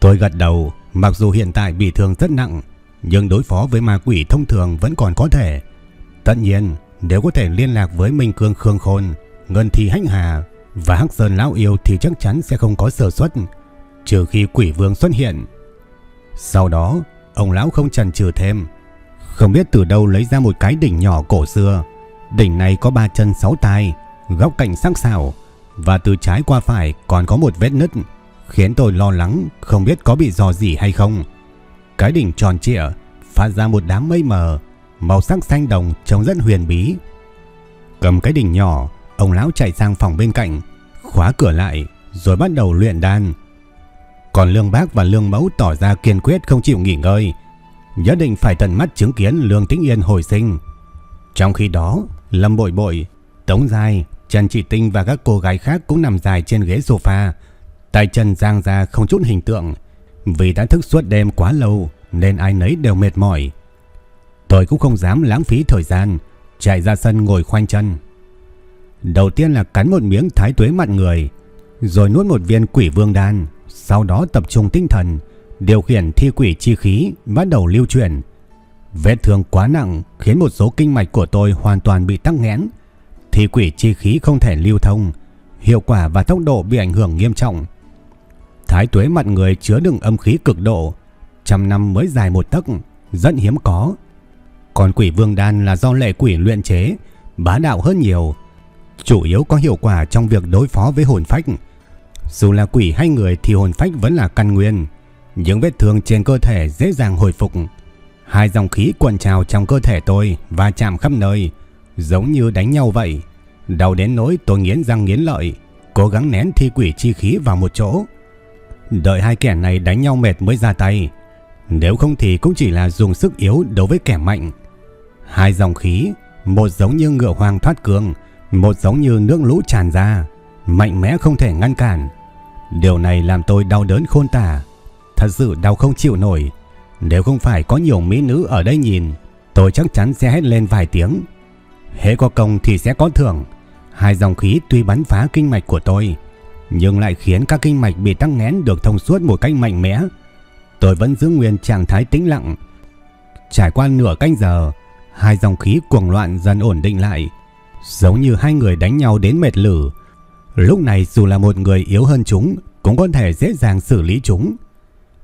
Tôi gật đầu, mặc dù hiện tại bị thương rất nặng, nhưng đối phó với ma quỷ thông thường vẫn còn có thể. Tất nhiên, nếu có thể liên lạc với Minh Cương Khương Khôn, Ngân Thi Hách Hà và Hắc Sơn Lão Yêu thì chắc chắn sẽ không có sơ suất, trừ khi quỷ vương xuất hiện. Sau đó, ông lão không chần chừ thêm, không biết từ đâu lấy ra một cái đỉnh nhỏ cổ xưa. Đỉnh này có ba chân sáu tai, góc cạnh sắc sảo và từ trái qua phải còn có một vết nứt khiến tôi lo lắng không biết có bị dò gì hay không. Cái đỉnh tròn trịa phát ra một đám mây mờ, màu sắc xanh đồng trông rất huyền bí. Cầm cái đỉnh nhỏ, ông lão chạy sang phòng bên cạnh, khóa cửa lại rồi bắt đầu luyện đan. Còn Lương Bác và Lương Mẫu tỏ ra kiên quyết không chịu nghỉ ngơi, nhất định phải tận mắt chứng kiến Lương Tĩnh Yên hồi sinh. Trong khi đó, Lâm Bội Bội, Tống Giai, Trần Trị Tinh và các cô gái khác cũng nằm dài trên ghế sofa, Tay chân giang ra không chút hình tượng. Vì đã thức suốt đêm quá lâu, Nên ai nấy đều mệt mỏi. Tôi cũng không dám lãng phí thời gian, Chạy ra sân ngồi khoanh chân. Đầu tiên là cắn một miếng thái tuế mặt người, Rồi nuốt một viên quỷ vương đan, Sau đó tập trung tinh thần, Điều khiển thi quỷ chi khí Bắt đầu lưu chuyển Vết thương quá nặng Khiến một số kinh mạch của tôi hoàn toàn bị tắc nghẽn. Thi quỷ chi khí không thể lưu thông, Hiệu quả và tốc độ bị ảnh hưởng nghiêm trọng. Thái tuế mặt người chứa đựng âm khí cực độ, trăm năm mới dài một tấc, rất hiếm có. Còn quỷ vương đan là do lệ quỷ luyện chế, bá đạo hơn nhiều, chủ yếu có hiệu quả trong việc đối phó với hồn phách. Dù là quỷ hay người thì hồn phách vẫn là căn nguyên, những vết thương trên cơ thể dễ dàng hồi phục. Hai dòng khí cuộn trào trong cơ thể tôi và chạm khắp nơi, giống như đánh nhau vậy. Đau đến nỗi tôi nghiến răng nghiến lợi, cố gắng nén thi quỷ chi khí vào một chỗ. Đợi hai kẻ này đánh nhau mệt mới ra tay. Nếu không thì cũng chỉ là dùng sức yếu đối với kẻ mạnh. Hai dòng khí, Một giống như ngựa hoang thoát cương, Một giống như nước lũ tràn ra, Mạnh mẽ không thể ngăn cản. Điều này làm tôi đau đớn khôn tả. Thật sự đau không chịu nổi. Nếu không phải có nhiều mỹ nữ ở đây nhìn, Tôi chắc chắn sẽ hét lên vài tiếng. Hễ có công thì sẽ có thưởng. Hai dòng khí tuy bắn phá kinh mạch của tôi nhưng lại khiến các kinh mạch bị tắc nghẽn được thông suốt một cách mạnh mẽ. Tôi vẫn giữ nguyên trạng thái tĩnh lặng. Trải qua nửa canh giờ, hai dòng khí cuồng loạn dần ổn định lại, giống như hai người đánh nhau đến mệt lử. Lúc này dù là một người yếu hơn chúng, cũng có thể dễ dàng xử lý chúng.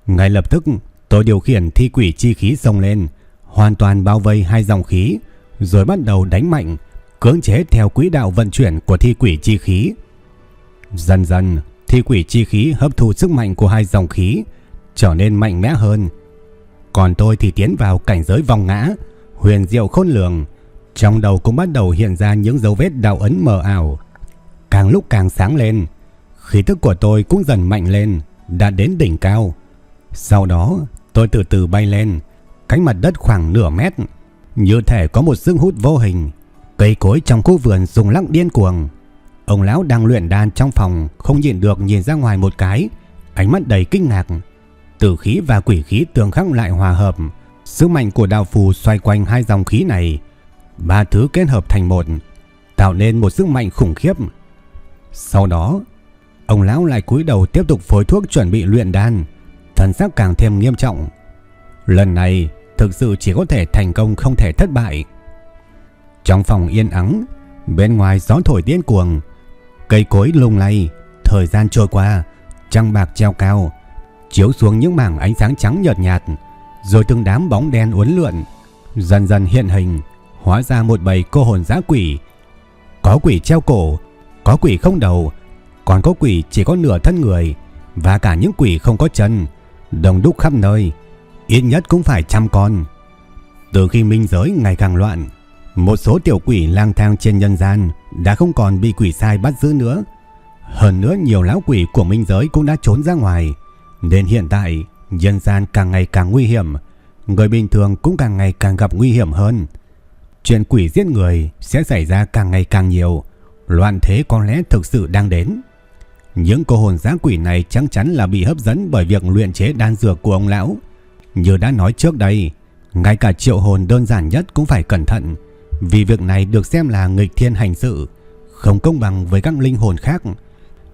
Ngay lập tức, tôi điều khiển thi quỷ chi khí xông lên, hoàn toàn bao vây hai dòng khí, rồi bắt đầu đánh mạnh, cưỡng chế theo quỹ đạo vận chuyển của thi quỷ chi khí. Dần dần, thi quỷ chi khí hấp thu sức mạnh của hai dòng khí, trở nên mạnh mẽ hơn. Còn tôi thì tiến vào cảnh giới vòng ngã, huyền diệu khôn lường. Trong đầu cũng bắt đầu hiện ra những dấu vết đạo ấn mờ ảo. Càng lúc càng sáng lên, khí thức của tôi cũng dần mạnh lên, đã đến đỉnh cao. Sau đó, tôi từ từ bay lên, cánh mặt đất khoảng nửa mét, như thể có một sức hút vô hình. Cây cối trong khu vườn rung lắc điên cuồng, Ông lão đang luyện đan trong phòng không nhịn được nhìn ra ngoài một cái, ánh mắt đầy kinh ngạc. Tử khí và quỷ khí tương khắc lại hòa hợp, sức mạnh của đạo phù xoay quanh hai dòng khí này, ba thứ kết hợp thành một, tạo nên một sức mạnh khủng khiếp. Sau đó, ông lão lại cúi đầu tiếp tục phối thuốc chuẩn bị luyện đan, thần sắc càng thêm nghiêm trọng. Lần này, thực sự chỉ có thể thành công không thể thất bại. Trong phòng yên ắng, bên ngoài gió thổi điên cuồng, Cây cối lung lay, thời gian trôi qua, trăng bạc treo cao, chiếu xuống những mảng ánh sáng trắng nhợt nhạt, rồi từng đám bóng đen uốn lượn, dần dần hiện hình, hóa ra một bầy cô hồn dã quỷ. Có quỷ treo cổ, có quỷ không đầu, còn có quỷ chỉ có nửa thân người và cả những quỷ không có chân, đồng đúc khắp nơi. ít nhất cũng phải trăm con. Từ khi minh giới ngày càng loạn, một số tiểu quỷ lang thang trên nhân gian đã không còn bị quỷ sai bắt giữ nữa. Hơn nữa nhiều lão quỷ của minh giới cũng đã trốn ra ngoài, nên hiện tại nhân gian càng ngày càng nguy hiểm, người bình thường cũng càng ngày càng gặp nguy hiểm hơn. Chuyện quỷ giết người sẽ xảy ra càng ngày càng nhiều, loạn thế có lẽ thực sự đang đến. Những cô hồn giá quỷ này chắc chắn là bị hấp dẫn bởi việc luyện chế đan dược của ông lão. Như đã nói trước đây, ngay cả triệu hồn đơn giản nhất cũng phải cẩn thận, vì việc này được xem là nghịch thiên hành sự, không công bằng với các linh hồn khác,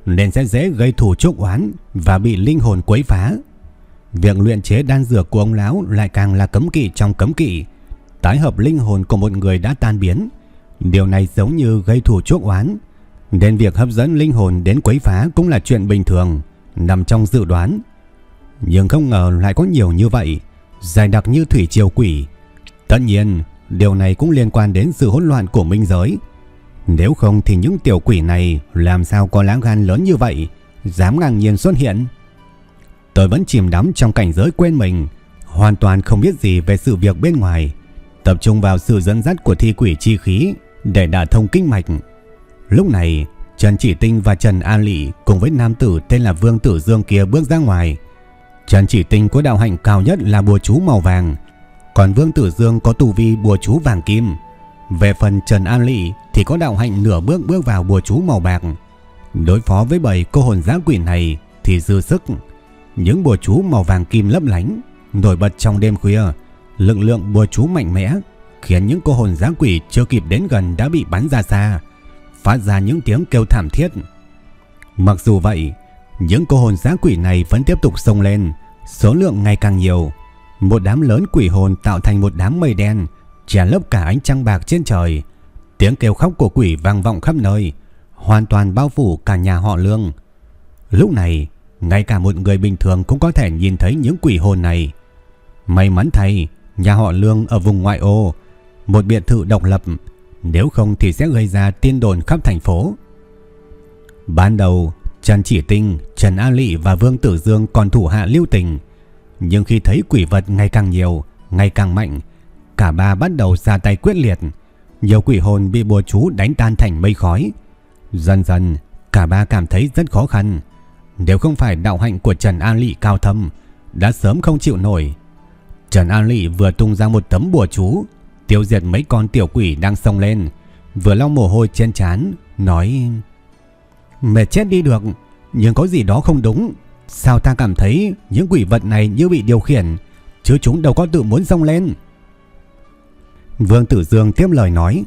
nên sẽ dễ gây thủ chuốc oán và bị linh hồn quấy phá. Việc luyện chế đan dược của ông lão lại càng là cấm kỵ trong cấm kỵ, tái hợp linh hồn của một người đã tan biến. Điều này giống như gây thủ chuốc oán, nên việc hấp dẫn linh hồn đến quấy phá cũng là chuyện bình thường, nằm trong dự đoán. Nhưng không ngờ lại có nhiều như vậy, dài đặc như thủy triều quỷ. Tất nhiên, điều này cũng liên quan đến sự hỗn loạn của minh giới. Nếu không thì những tiểu quỷ này làm sao có lá gan lớn như vậy, dám ngang nhiên xuất hiện. Tôi vẫn chìm đắm trong cảnh giới quên mình, hoàn toàn không biết gì về sự việc bên ngoài, tập trung vào sự dẫn dắt của thi quỷ chi khí để đả thông kinh mạch. Lúc này, Trần Chỉ Tinh và Trần An Lị cùng với nam tử tên là Vương Tử Dương kia bước ra ngoài. Trần Chỉ Tinh có đạo hạnh cao nhất là bùa chú màu vàng, còn Vương Tử Dương có tu vi bùa chú vàng kim. Về phần Trần An Lị thì có đạo hạnh nửa bước bước vào bùa chú màu bạc. Đối phó với bảy cô hồn giã quỷ này thì dư sức. Những bùa chú màu vàng kim lấp lánh, nổi bật trong đêm khuya, lực lượng bùa chú mạnh mẽ, khiến những cô hồn giã quỷ chưa kịp đến gần đã bị bắn ra xa, phát ra những tiếng kêu thảm thiết. Mặc dù vậy, những cô hồn giã quỷ này vẫn tiếp tục sông lên, số lượng ngày càng nhiều. Một đám lớn quỷ hồn tạo thành một đám mây đen, che lấp cả ánh trăng bạc trên trời. Tiếng kêu khóc của quỷ vang vọng khắp nơi, hoàn toàn bao phủ cả nhà họ Lương. Lúc này, ngay cả một người bình thường cũng có thể nhìn thấy những quỷ hồn này. May mắn thay, nhà họ Lương ở vùng ngoại ô, một biệt thự độc lập, nếu không thì sẽ gây ra tiên đồn khắp thành phố. Ban đầu, Trần Chỉ Tinh, Trần A Lị và Vương Tử Dương còn thủ hạ lưu tình. Nhưng khi thấy quỷ vật ngày càng nhiều, ngày càng mạnh, cả ba bắt đầu ra tay quyết liệt. Nhiều quỷ hồn bị bùa chú đánh tan thành mây khói. Dần dần, cả ba cảm thấy rất khó khăn. Nếu không phải đạo hạnh của Trần An Lị cao thâm, đã sớm không chịu nổi. Trần An Lị vừa tung ra một tấm bùa chú, tiêu diệt mấy con tiểu quỷ đang xông lên, vừa lau mồ hôi trên trán, nói: "Mệt chết đi được, nhưng có gì đó không đúng, sao ta cảm thấy những quỷ vật này như bị điều khiển, chứ chúng đâu có tự muốn rong lên." Vương Tử Dương tiếp lời nói: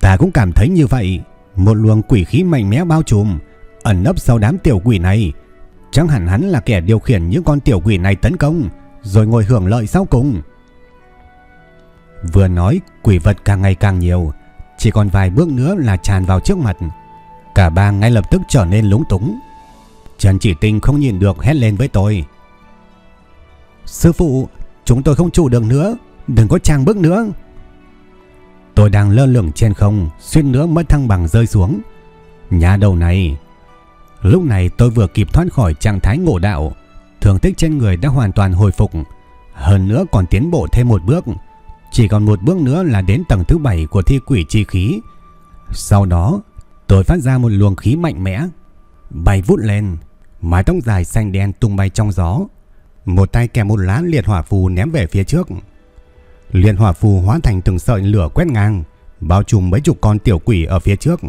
"Ta cũng cảm thấy như vậy, một luồng quỷ khí mạnh mẽ bao trùm, ẩn nấp sau đám tiểu quỷ này. Chẳng hẳn hắn là kẻ điều khiển những con tiểu quỷ này tấn công, rồi ngồi hưởng lợi sau cùng. Vừa nói, quỷ vật càng ngày càng nhiều, chỉ còn vài bước nữa là tràn vào trước mặt. Cả ba ngay lập tức trở nên lúng túng. Trần Chỉ Tinh không nhìn được hét lên với tôi. Sư phụ, chúng tôi không chủ được nữa, đừng có trang bước nữa. Tôi đang lơ lửng trên không, suýt nữa mất thăng bằng rơi xuống. Nhà đầu này Lúc này tôi vừa kịp thoát khỏi trạng thái ngộ đạo, thương tích trên người đã hoàn toàn hồi phục, hơn nữa còn tiến bộ thêm một bước, chỉ còn một bước nữa là đến tầng thứ 7 của thi quỷ chi khí. Sau đó, tôi phát ra một luồng khí mạnh mẽ, bay vút lên, mái tóc dài xanh đen tung bay trong gió, một tay kèm một lá liệt hỏa phù ném về phía trước. Liệt hỏa phù hóa thành từng sợi lửa quét ngang, bao trùm mấy chục con tiểu quỷ ở phía trước.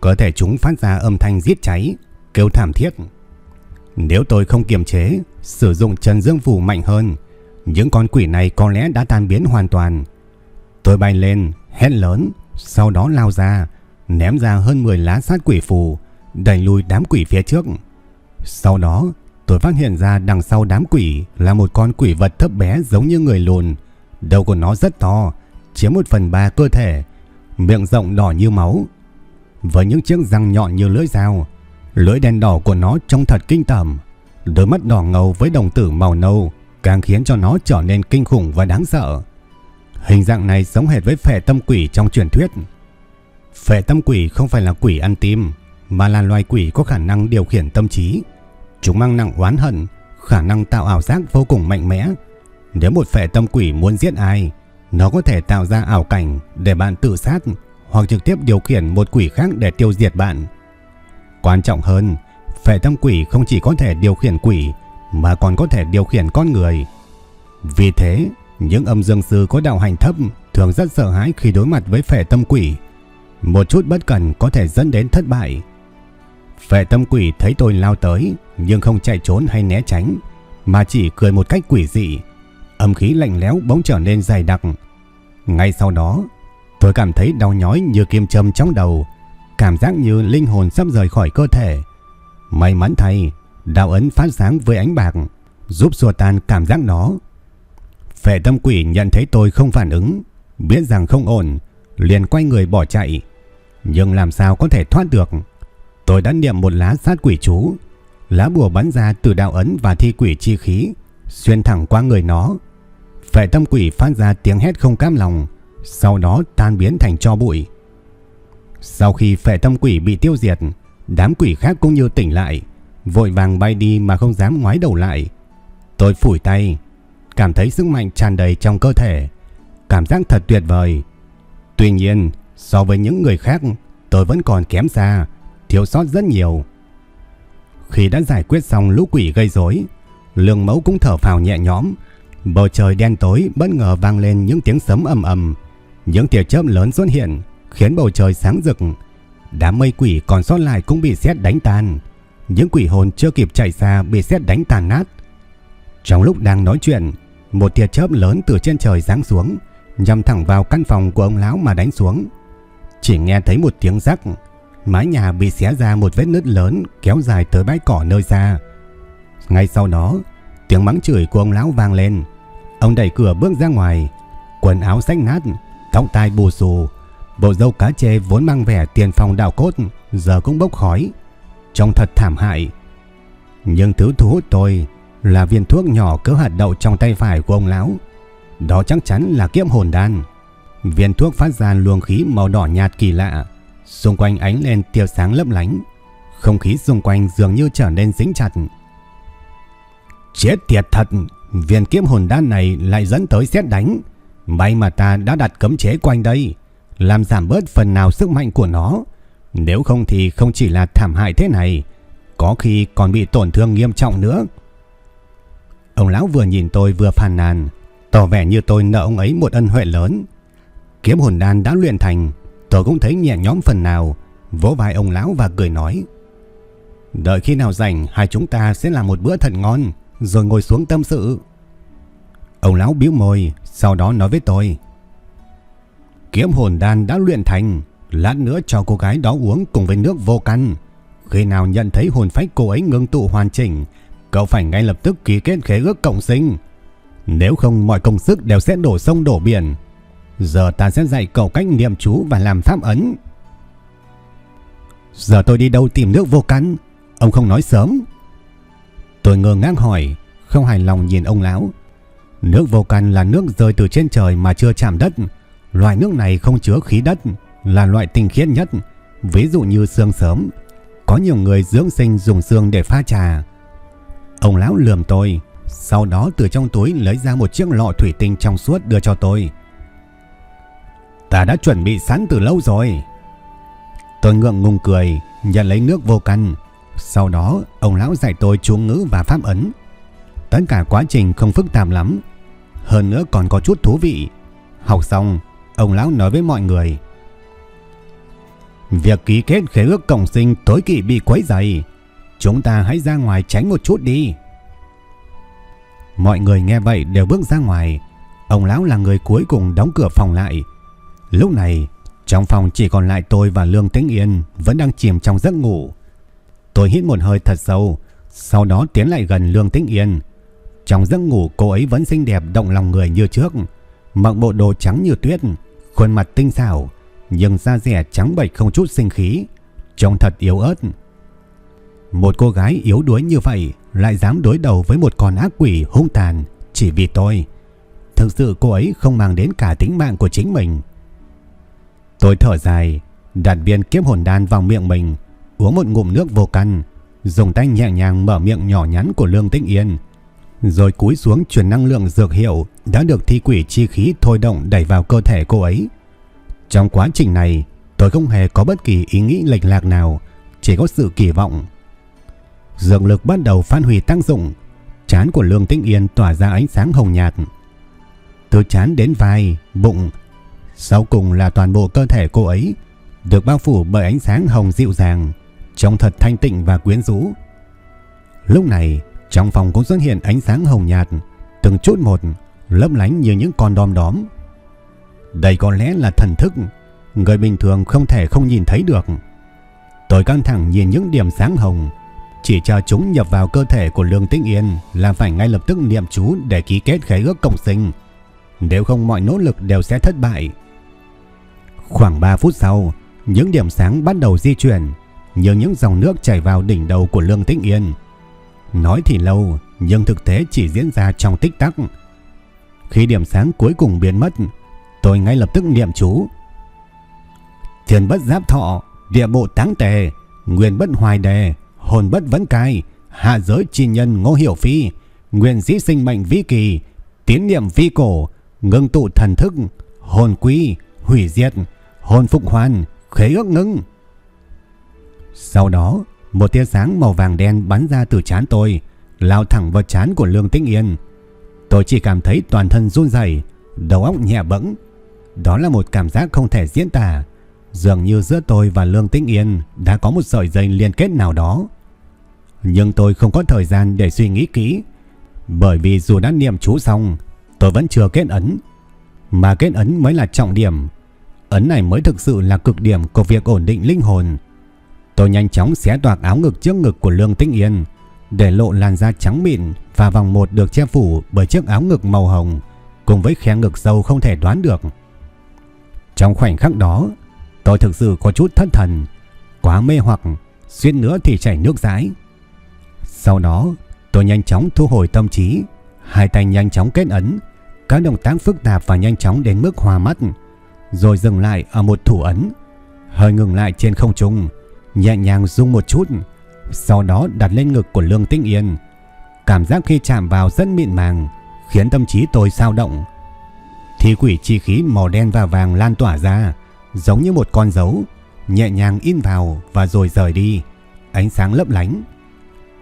Cơ thể chúng phát ra âm thanh giết cháy, kêu thảm thiết. Nếu tôi không kiềm chế, sử dụng chân Dương Phù mạnh hơn, những con quỷ này có lẽ đã tan biến hoàn toàn. Tôi bay lên, hét lớn, sau đó lao ra, ném ra hơn 10 lá sát quỷ phù, đẩy lùi đám quỷ phía trước. Sau đó, tôi phát hiện ra đằng sau đám quỷ là một con quỷ vật thấp bé giống như người lùn. Đầu của nó rất to, chiếm một phần ba cơ thể, miệng rộng đỏ như máu, với những chiếc răng nhọn như lưỡi dao. Lưỡi đen đỏ của nó trông thật kinh tởm, đôi mắt đỏ ngầu với đồng tử màu nâu càng khiến cho nó trở nên kinh khủng và đáng sợ. Hình dạng này giống hệt với phệ tâm quỷ trong truyền thuyết. Phệ tâm quỷ không phải là quỷ ăn tim, mà là loài quỷ có khả năng điều khiển tâm trí. Chúng mang nặng oán hận, khả năng tạo ảo giác vô cùng mạnh mẽ. Nếu một phệ tâm quỷ muốn giết ai, nó có thể tạo ra ảo cảnh để bạn tự sát hoặc trực tiếp điều khiển một quỷ khác để tiêu diệt bạn. Quan trọng hơn, phệ tâm quỷ không chỉ có thể điều khiển quỷ mà còn có thể điều khiển con người. Vì thế, những âm dương sư có đạo hành thấp thường rất sợ hãi khi đối mặt với phệ tâm quỷ. Một chút bất cẩn có thể dẫn đến thất bại. Phệ tâm quỷ thấy tôi lao tới nhưng không chạy trốn hay né tránh mà chỉ cười một cách quỷ dị. Âm khí lạnh lẽo bỗng trở nên dày đặc. Ngay sau đó, tôi cảm thấy đau nhói như kim châm trong đầu, cảm giác như linh hồn sắp rời khỏi cơ thể. May mắn thay, đạo ấn phát sáng với ánh bạc, giúp xua tan cảm giác đó. Phệ tâm quỷ nhận thấy tôi không phản ứng, biết rằng không ổn, liền quay người bỏ chạy. Nhưng làm sao có thể thoát được? Tôi đã niệm một lá sát quỷ chú, lá bùa bắn ra từ đạo ấn và thi quỷ chi khí, xuyên thẳng qua người nó. Phệ tâm quỷ phát ra tiếng hét không cam lòng, sau đó tan biến thành cho bụi. Sau khi phệ tâm quỷ bị tiêu diệt, đám quỷ khác cũng như tỉnh lại, vội vàng bay đi mà không dám ngoái đầu lại. Tôi phủi tay, cảm thấy sức mạnh tràn đầy trong cơ thể, cảm giác thật tuyệt vời. Tuy nhiên, so với những người khác, tôi vẫn còn kém xa, thiếu sót rất nhiều. Khi đã giải quyết xong lũ quỷ gây rối, Lương Mẫu cũng thở phào nhẹ nhõm. Bầu trời đen tối bất ngờ vang lên những tiếng sấm ầm ầm, những tia chớp lớn xuất hiện, khiến bầu trời sáng rực. Đám mây quỷ còn sót lại cũng bị sét đánh tan. Những quỷ hồn chưa kịp chạy xa bị sét đánh tàn nát. Trong lúc đang nói chuyện, một tia chớp lớn từ trên trời giáng xuống, nhằm thẳng vào căn phòng của ông lão mà đánh xuống. Chỉ nghe thấy một tiếng rắc, mái nhà bị xé ra một vết nứt lớn kéo dài tới bãi cỏ nơi xa. Ngay sau đó, tiếng mắng chửi của ông lão vang lên. Ông đẩy cửa bước ra ngoài, quần áo rách nát, tóc tai bù xù, bộ râu cá chê vốn mang vẻ tiền phong đạo cốt giờ cũng bốc khói, trông thật thảm hại. Nhưng thứ thu hút tôi là viên thuốc nhỏ cỡ hạt đậu trong tay phải của ông lão. Đó chắc chắn là kiếp hồn đan. Viên thuốc phát ra luồng khí màu đỏ nhạt kỳ lạ, xung quanh ánh lên tia sáng lấp lánh. Không khí xung quanh dường như trở nên dính chặt. Chết tiệt thật, viên kiếm hồn đan này lại dẫn tới xét đánh. May mà ta đã đặt cấm chế quanh đây, làm giảm bớt phần nào sức mạnh của nó. Nếu không thì không chỉ là thảm hại thế này, có khi còn bị tổn thương nghiêm trọng nữa. Ông lão vừa nhìn tôi vừa phàn nàn, tỏ vẻ như tôi nợ ông ấy một ân huệ lớn. Kiếm hồn đan đã luyện thành, tôi cũng thấy nhẹ nhóm phần nào, vỗ vai ông lão và cười nói. Đợi khi nào rảnh hai chúng ta sẽ làm một bữa thật ngon, rồi ngồi xuống tâm sự. Ông lão biếu môi, sau đó nói với tôi. Kiếm hồn đan đã luyện thành, lát nữa cho cô gái đó uống cùng với nước vô căn. Khi nào nhận thấy hồn phách cô ấy ngưng tụ hoàn chỉnh, cậu phải ngay lập tức ký kết khế ước cộng sinh. Nếu không mọi công sức đều sẽ đổ sông đổ biển. Giờ ta sẽ dạy cậu cách niệm chú và làm pháp ấn. Giờ tôi đi đâu tìm nước vô căn? Ông không nói sớm. Tôi ngơ ngác hỏi, không hài lòng nhìn ông lão. Nước vô căn là nước rơi từ trên trời mà chưa chạm đất. Loại nước này không chứa khí đất, là loại tinh khiết nhất. Ví dụ như xương sớm. Có nhiều người dưỡng sinh dùng xương để pha trà. Ông lão lườm tôi, sau đó từ trong túi lấy ra một chiếc lọ thủy tinh trong suốt đưa cho tôi. Ta đã chuẩn bị sẵn từ lâu rồi. Tôi ngượng ngùng cười, nhận lấy nước vô căn. Sau đó, ông lão dạy tôi chú ngữ và pháp ấn. Tất cả quá trình không phức tạp lắm. Hơn nữa còn có chút thú vị. Học xong, ông lão nói với mọi người. Việc ký kết khế ước cộng sinh tối kỵ bị quấy dày. Chúng ta hãy ra ngoài tránh một chút đi. Mọi người nghe vậy đều bước ra ngoài. Ông lão là người cuối cùng đóng cửa phòng lại. Lúc này, trong phòng chỉ còn lại tôi và Lương Tĩnh Yên vẫn đang chìm trong giấc ngủ. Tôi hít một hơi thật sâu, sau đó tiến lại gần Lương Tĩnh Yên. Trong giấc ngủ cô ấy vẫn xinh đẹp động lòng người như trước, mặc bộ đồ trắng như tuyết, khuôn mặt tinh xảo, nhưng da dẻ trắng bệch không chút sinh khí, trông thật yếu ớt. Một cô gái yếu đuối như vậy lại dám đối đầu với một con ác quỷ hung tàn chỉ vì tôi. Thực sự cô ấy không mang đến cả tính mạng của chính mình. Tôi thở dài, đặt viên kiếp hồn đan vào miệng mình, uống một ngụm nước vô căn, dùng tay nhẹ nhàng mở miệng nhỏ nhắn của Lương Tĩnh Yên, Rồi cúi xuống truyền năng lượng dược hiệu đã được thi quỷ chi khí thôi động đẩy vào cơ thể cô ấy. Trong quá trình này, tôi không hề có bất kỳ ý nghĩ lệch lạc nào, chỉ có sự kỳ vọng. Dược lực bắt đầu phát huy tác dụng, chán của Lương Tĩnh Yên tỏa ra ánh sáng hồng nhạt. Từ chán đến vai, bụng, sau cùng là toàn bộ cơ thể cô ấy được bao phủ bởi ánh sáng hồng dịu dàng, trông thật thanh tịnh và quyến rũ. Lúc này, trong phòng cũng xuất hiện ánh sáng hồng nhạt, từng chút một, lấp lánh như những con đom đóm. Đây có lẽ là thần thức, người bình thường không thể không nhìn thấy được. Tôi căng thẳng nhìn những điểm sáng hồng, chỉ chờ chúng nhập vào cơ thể của Lương Tĩnh Yên là phải ngay lập tức niệm chú để ký kết khế ước cộng sinh. Nếu không mọi nỗ lực đều sẽ thất bại. Khoảng 3 phút sau, những điểm sáng bắt đầu di chuyển, như những dòng nước chảy vào đỉnh đầu của Lương Tĩnh Yên. Nói thì lâu, nhưng thực tế chỉ diễn ra trong tích tắc. Khi điểm sáng cuối cùng biến mất, tôi ngay lập tức niệm chú. Thiền bất giáp thọ, địa bộ táng tề, nguyên bất hoài đề, hồn bất vấn cai, hạ giới chi nhân ngô hiểu phi, nguyên dĩ sinh mệnh vĩ kỳ, tiến niệm vi cổ, ngưng tụ thần thức, hồn quy, hủy diệt, hồn phục hoàn, khế ước ngưng. Sau đó, một tia sáng màu vàng đen bắn ra từ chán tôi, lao thẳng vào chán của Lương Tĩnh Yên. Tôi chỉ cảm thấy toàn thân run rẩy, đầu óc nhẹ bẫng. Đó là một cảm giác không thể diễn tả, dường như giữa tôi và Lương Tĩnh Yên đã có một sợi dây liên kết nào đó. Nhưng tôi không có thời gian để suy nghĩ kỹ, bởi vì dù đã niệm chú xong, tôi vẫn chưa kết ấn. Mà kết ấn mới là trọng điểm. Ấn này mới thực sự là cực điểm của việc ổn định linh hồn. Tôi nhanh chóng xé toạc áo ngực trước ngực của Lương Tĩnh Yên, để lộ làn da trắng mịn và vòng một được che phủ bởi chiếc áo ngực màu hồng, cùng với khe ngực sâu không thể đoán được. Trong khoảnh khắc đó, tôi thực sự có chút thất thần, quá mê hoặc, suýt nữa thì chảy nước dãi. Sau đó, tôi nhanh chóng thu hồi tâm trí, hai tay nhanh chóng kết ấn, các động tác phức tạp và nhanh chóng đến mức hòa mắt, rồi dừng lại ở một thủ ấn, hơi ngừng lại trên không trung, nhẹ nhàng rung một chút, sau đó đặt lên ngực của Lương Tĩnh Yên. Cảm giác khi chạm vào rất mịn màng, khiến tâm trí tôi sao động. Thi quỷ chi khí màu đen và vàng lan tỏa ra, giống như một con dấu, nhẹ nhàng in vào và rồi rời đi, ánh sáng lấp lánh.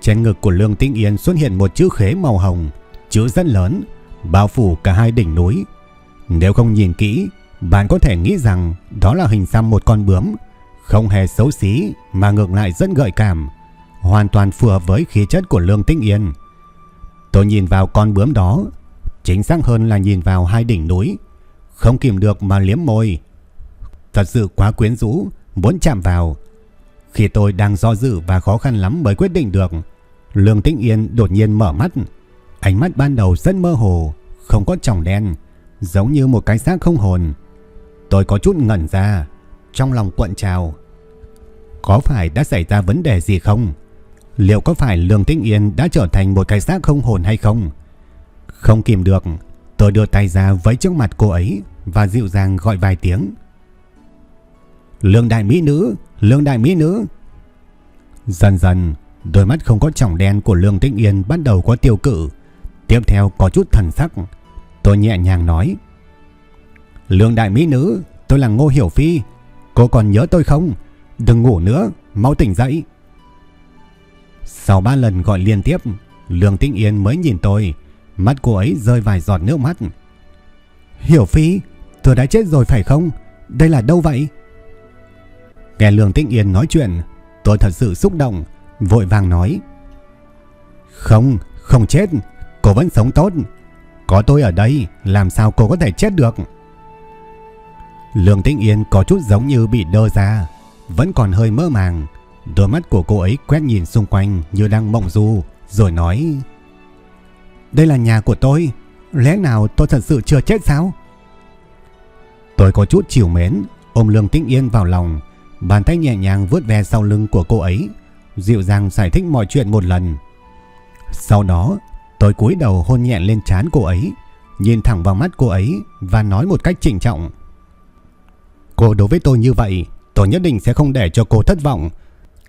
Trên ngực của Lương Tĩnh Yên xuất hiện một chữ khế màu hồng, chữ rất lớn, bao phủ cả hai đỉnh núi. Nếu không nhìn kỹ, bạn có thể nghĩ rằng đó là hình xăm một con bướm, không hề xấu xí mà ngược lại rất gợi cảm, hoàn toàn phù hợp với khí chất của Lương Tĩnh Yên. Tôi nhìn vào con bướm đó, chính xác hơn là nhìn vào hai đỉnh núi, không kìm được mà liếm môi. Thật sự quá quyến rũ, muốn chạm vào. Khi tôi đang do dự và khó khăn lắm mới quyết định được, Lương Tĩnh Yên đột nhiên mở mắt. Ánh mắt ban đầu rất mơ hồ, không có tròng đen, giống như một cái xác không hồn. Tôi có chút ngẩn ra, trong lòng cuộn trào. Có phải đã xảy ra vấn đề gì không? Liệu có phải Lương Tĩnh Yên đã trở thành một cái xác không hồn hay không? Không kìm được, tôi đưa tay ra với trước mặt cô ấy và dịu dàng gọi vài tiếng. Lương đại mỹ nữ, lương đại mỹ nữ. Dần dần, đôi mắt không có tròng đen của Lương Tĩnh Yên bắt đầu có tiêu cự. Tiếp theo có chút thần sắc. Tôi nhẹ nhàng nói. Lương đại mỹ nữ, tôi là Ngô Hiểu Phi. Cô còn nhớ tôi không? Đừng ngủ nữa, mau tỉnh dậy. Sau ba lần gọi liên tiếp, Lương Tĩnh Yên mới nhìn tôi, mắt cô ấy rơi vài giọt nước mắt. Hiểu Phi, tôi đã chết rồi phải không? Đây là đâu vậy? Nghe Lương Tĩnh Yên nói chuyện, tôi thật sự xúc động, vội vàng nói. Không, không chết, cô vẫn sống tốt. Có tôi ở đây, làm sao cô có thể chết được? Lương Tĩnh Yên có chút giống như bị đơ ra, vẫn còn hơi mơ màng. Đôi mắt của cô ấy quét nhìn xung quanh như đang mộng du, rồi nói Đây là nhà của tôi, lẽ nào tôi thật sự chưa chết sao? Tôi có chút chiều mến, ôm Lương Tĩnh Yên vào lòng, bàn tay nhẹ nhàng vướt ve sau lưng của cô ấy, dịu dàng giải thích mọi chuyện một lần. Sau đó, tôi cúi đầu hôn nhẹ lên trán cô ấy, nhìn thẳng vào mắt cô ấy và nói một cách trịnh trọng. Cô đối với tôi như vậy, tôi nhất định sẽ không để cho cô thất vọng.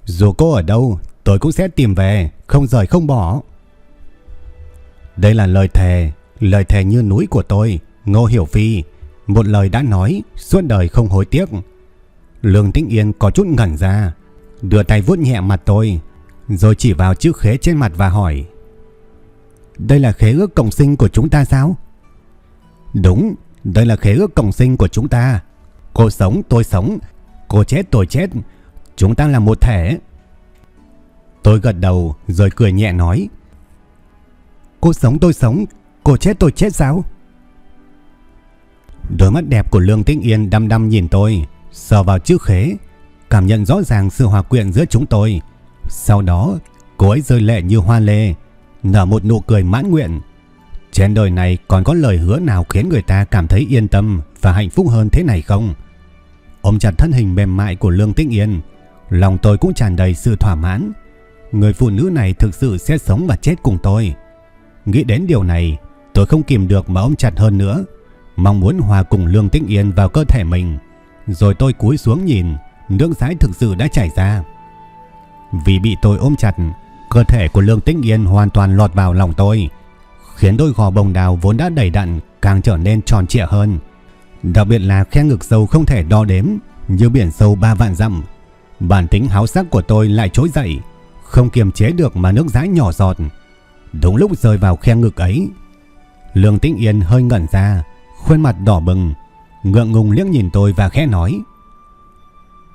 Dù cô ở đâu, tôi cũng sẽ tìm về, không rời không bỏ. Đây là lời thề, lời thề như núi của tôi, Ngô Hiểu Phi. Một lời đã nói, suốt đời không hối tiếc. Lương Tĩnh Yên có chút ngẩn ra, đưa tay vuốt nhẹ mặt tôi, rồi chỉ vào chữ khế trên mặt và hỏi. Đây là khế ước cộng sinh của chúng ta sao? Đúng, đây là khế ước cộng sinh của chúng ta. Cô sống, tôi sống, cô chết, tôi chết. Chúng ta là một thể. Tôi gật đầu rồi cười nhẹ nói. Cô sống tôi sống, cô chết tôi chết sao? Đôi mắt đẹp của Lương Tĩnh Yên đăm đăm nhìn tôi, sờ vào chữ khế, cảm nhận rõ ràng sự hòa quyện giữa chúng tôi. Sau đó, cô ấy rơi lệ như hoa lê, nở một nụ cười mãn nguyện. Trên đời này còn có lời hứa nào khiến người ta cảm thấy yên tâm và hạnh phúc hơn thế này không? Ôm chặt thân hình mềm mại của Lương Tĩnh Yên, lòng tôi cũng tràn đầy sự thỏa mãn. Người phụ nữ này thực sự sẽ sống và chết cùng tôi. Nghĩ đến điều này, tôi không kìm được mà ôm chặt hơn nữa, mong muốn hòa cùng Lương Tĩnh Yên vào cơ thể mình. Rồi tôi cúi xuống nhìn, nước dãi thực sự đã chảy ra. Vì bị tôi ôm chặt, cơ thể của Lương Tĩnh Yên hoàn toàn lọt vào lòng tôi, khiến đôi gò bồng đào vốn đã đầy đặn càng trở nên tròn trịa hơn. Đặc biệt là khe ngực sâu không thể đo đếm, như biển sâu ba vạn dặm. Bản tính háo sắc của tôi lại trỗi dậy, không kiềm chế được mà nước rãi nhỏ giọt. Đúng lúc rơi vào khe ngực ấy, Lương Tĩnh Yên hơi ngẩn ra, khuôn mặt đỏ bừng, ngượng ngùng liếc nhìn tôi và khẽ nói: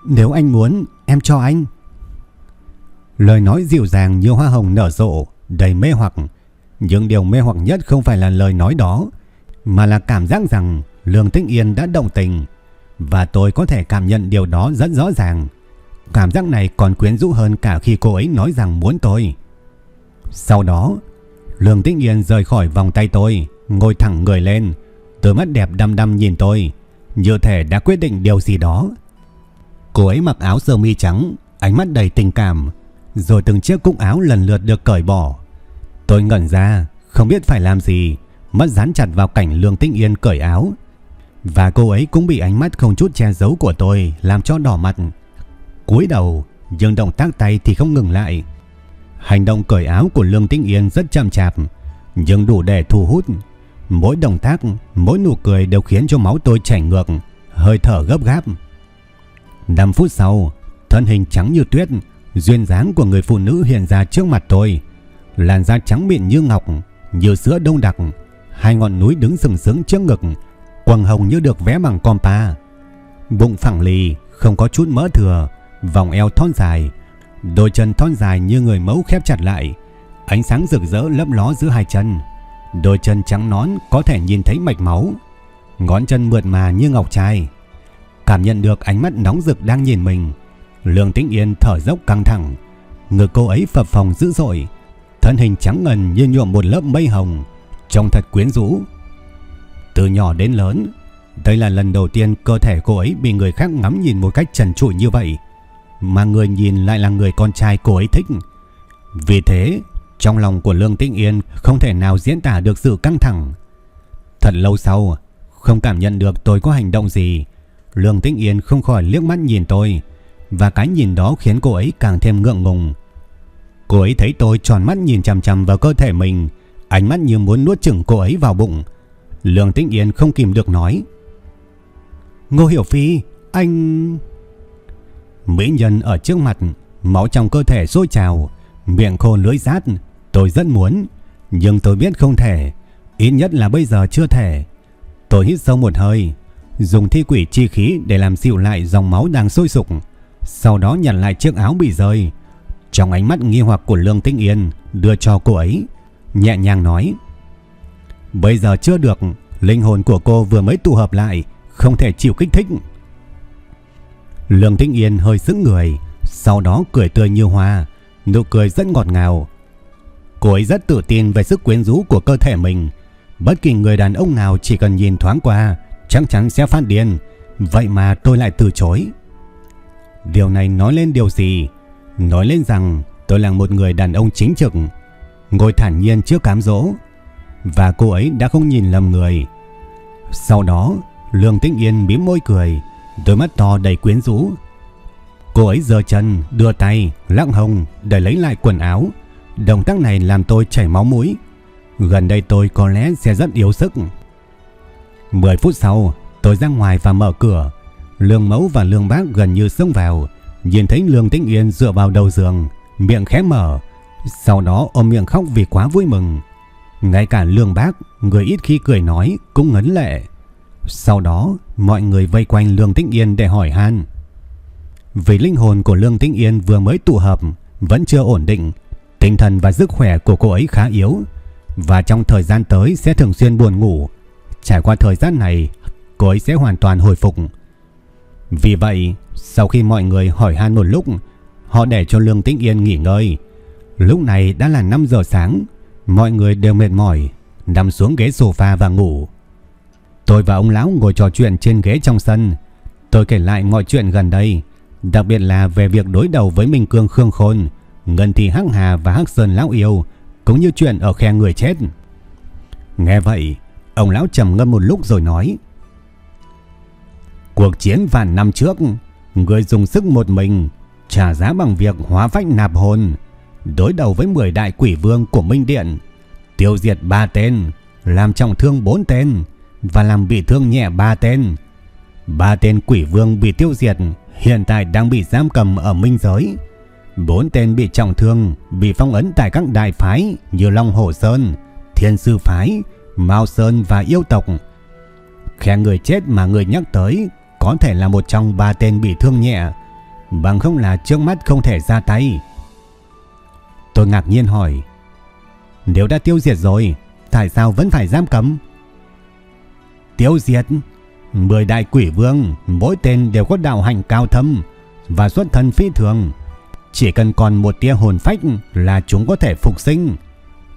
"Nếu anh muốn, em cho anh." Lời nói dịu dàng như hoa hồng nở rộ, đầy mê hoặc, nhưng điều mê hoặc nhất không phải là lời nói đó, mà là cảm giác rằng Lương Tĩnh Yên đã động tình và tôi có thể cảm nhận điều đó rất rõ ràng. Cảm giác này còn quyến rũ hơn cả khi cô ấy nói rằng muốn tôi. Sau đó, Lương Tĩnh Yên rời khỏi vòng tay tôi, ngồi thẳng người lên, đôi mắt đẹp đăm đăm nhìn tôi, như thể đã quyết định điều gì đó. Cô ấy mặc áo sơ mi trắng, ánh mắt đầy tình cảm, rồi từng chiếc cúc áo lần lượt được cởi bỏ. Tôi ngẩn ra, không biết phải làm gì, mắt dán chặt vào cảnh Lương Tĩnh Yên cởi áo. Và cô ấy cũng bị ánh mắt không chút che giấu của tôi làm cho đỏ mặt. cúi đầu, nhưng động tác tay thì không ngừng lại. Hành động cởi áo của Lương Tĩnh Yên rất chậm chạp, nhưng đủ để thu hút. Mỗi động tác, mỗi nụ cười đều khiến cho máu tôi chảy ngược, hơi thở gấp gáp. 5 phút sau, thân hình trắng như tuyết, duyên dáng của người phụ nữ hiện ra trước mặt tôi. Làn da trắng mịn như ngọc, như sữa đông đặc, hai ngọn núi đứng sừng sững trước ngực, quầng hồng như được vẽ bằng compa. Bụng phẳng lì, không có chút mỡ thừa, vòng eo thon dài, đôi chân thon dài như người mẫu khép chặt lại, ánh sáng rực rỡ lấp ló giữa hai chân. Đôi chân trắng nón có thể nhìn thấy mạch máu, ngón chân mượt mà như ngọc trai. Cảm nhận được ánh mắt nóng rực đang nhìn mình, Lương Tĩnh Yên thở dốc căng thẳng, ngực cô ấy phập phồng dữ dội, thân hình trắng ngần như nhuộm một lớp mây hồng, trông thật quyến rũ. Từ nhỏ đến lớn, đây là lần đầu tiên cơ thể cô ấy bị người khác ngắm nhìn một cách trần trụi như vậy, mà người nhìn lại là người con trai cô ấy thích. Vì thế, trong lòng của Lương Tĩnh Yên không thể nào diễn tả được sự căng thẳng. Thật lâu sau, không cảm nhận được tôi có hành động gì, Lương Tĩnh Yên không khỏi liếc mắt nhìn tôi, và cái nhìn đó khiến cô ấy càng thêm ngượng ngùng. Cô ấy thấy tôi tròn mắt nhìn chằm chằm vào cơ thể mình, ánh mắt như muốn nuốt chửng cô ấy vào bụng. Lương Tĩnh Yên không kìm được nói. Ngô Hiểu Phi, anh... Mỹ nhân ở trước mặt, máu trong cơ thể sôi trào, miệng khô lưỡi rát. Tôi rất muốn, nhưng tôi biết không thể, ít nhất là bây giờ chưa thể. Tôi hít sâu một hơi, dùng thi quỷ chi khí để làm dịu lại dòng máu đang sôi sục. Sau đó nhặt lại chiếc áo bị rơi. Trong ánh mắt nghi hoặc của Lương Tĩnh Yên đưa cho cô ấy, nhẹ nhàng nói. Bây giờ chưa được, linh hồn của cô vừa mới tụ hợp lại, không thể chịu kích thích. Lương Tĩnh Yên hơi sững người, sau đó cười tươi như hoa, nụ cười rất ngọt ngào. Cô ấy rất tự tin về sức quyến rũ của cơ thể mình. Bất kỳ người đàn ông nào chỉ cần nhìn thoáng qua, chắc chắn sẽ phát điên. Vậy mà tôi lại từ chối. Điều này nói lên điều gì? Nói lên rằng tôi là một người đàn ông chính trực, ngồi thản nhiên trước cám dỗ. Và cô ấy đã không nhìn lầm người. Sau đó, Lương Tĩnh Yên mím môi cười, đôi mắt to đầy quyến rũ. Cô ấy giơ chân, đưa tay, lắc hông để lấy lại quần áo. Động tác này làm tôi chảy máu mũi. Gần đây tôi có lẽ sẽ rất yếu sức 10 phút sau Tôi ra ngoài và mở cửa Lương mẫu và lương bác gần như xông vào Nhìn thấy lương tĩnh yên dựa vào đầu giường Miệng khẽ mở Sau đó ôm miệng khóc vì quá vui mừng ngay cả lương bác, Người ít khi cười nói, cũng ngấn lệ. Sau đó, mọi người vây quanh lương tĩnh yên để hỏi han. Vì linh hồn của lương tĩnh yên vừa mới tụ hợp, Vẫn chưa ổn định, Tinh thần và sức khỏe của cô ấy khá yếu, Và trong thời gian tới sẽ thường xuyên buồn ngủ. Trải qua thời gian này, Cô ấy sẽ hoàn toàn hồi phục. Vì vậy, Sau khi mọi người hỏi han một lúc, Họ để cho Lương Tĩnh Yên nghỉ ngơi. Lúc này đã là 5 giờ sáng Mọi người đều mệt mỏi, Nằm xuống ghế sofa và ngủ. Tôi và ông lão ngồi trò chuyện trên ghế trong sân. Tôi kể lại mọi chuyện gần đây, Đặc biệt là về việc đối đầu với Minh Cương Khương Khôn, Ngân Thị Hắc Hà và Hắc Sơn Lão Yêu, Cũng như chuyện ở khe người chết. Nghe vậy, Ông lão trầm ngâm một lúc rồi nói, Cuộc chiến vạn năm trước, Người dùng sức một mình, Trả giá bằng việc hóa phách nạp hồn Đối đầu với 10 đại quỷ vương của Minh Điện Tiêu diệt 3 tên Làm trọng thương 4 tên Và làm bị thương nhẹ 3 tên ba tên quỷ vương bị tiêu diệt Hiện tại đang bị giam cầm ở Minh Giới Bốn tên bị trọng thương Bị phong ấn tại các đại phái Như Long Hồ Sơn Thiên Sư Phái Mao Sơn và yêu tộc. Khe người chết mà người nhắc tới có thể là một trong ba tên bị thương nhẹ, bằng không là trước mắt không thể ra tay. Tôi ngạc nhiên hỏi, nếu đã tiêu diệt rồi, tại sao vẫn phải giam cấm? Tiêu diệt? Mười đại quỷ vương, mỗi tên đều có đạo hành cao thâm và xuất thân phi thường. Chỉ cần còn một tia hồn phách là chúng có thể phục sinh.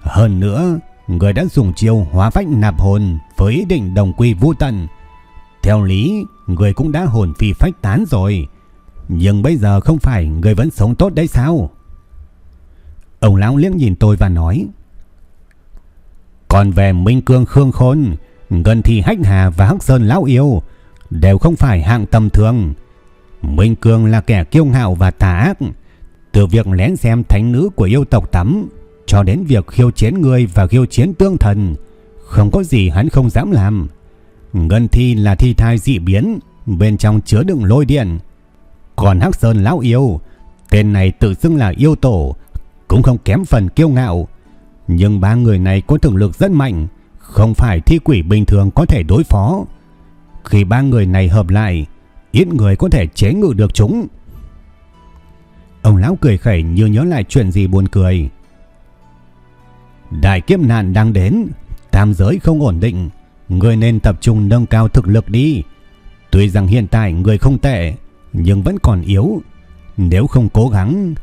Hơn nữa, người đã dùng chiêu hóa phách nạp hồn với ý định đồng quy vô tận. Theo lý, người cũng đã hồn phi phách tán rồi. Nhưng bây giờ không phải người vẫn sống tốt đấy sao? Ông lão liếc nhìn tôi và nói. Còn về Minh Cương Khương Khôn, Ngân Thị Hách Hà và Hắc Sơn Lão Yêu đều không phải hạng tầm thường. Minh Cương là kẻ kiêu ngạo và tà ác. Từ việc lén xem thánh nữ của yêu tộc tắm cho đến việc khiêu chiến người và khiêu chiến tương thần, không có gì hắn không dám làm. Ngân thi là thi thai dị biến, bên trong chứa đựng lôi điện. Còn Hắc Sơn lão yêu, tên này tự xưng là yêu tổ, cũng không kém phần kiêu ngạo. Nhưng ba người này có thực lực rất mạnh, không phải thi quỷ bình thường có thể đối phó. Khi ba người này hợp lại, ít người có thể chế ngự được chúng. Ông lão cười khẩy như nhớ lại chuyện gì buồn cười. Đại kiếp nạn đang đến, tam giới không ổn định, người nên tập trung nâng cao thực lực đi. Tuy rằng hiện tại người không tệ, nhưng vẫn còn yếu. Nếu không cố gắng,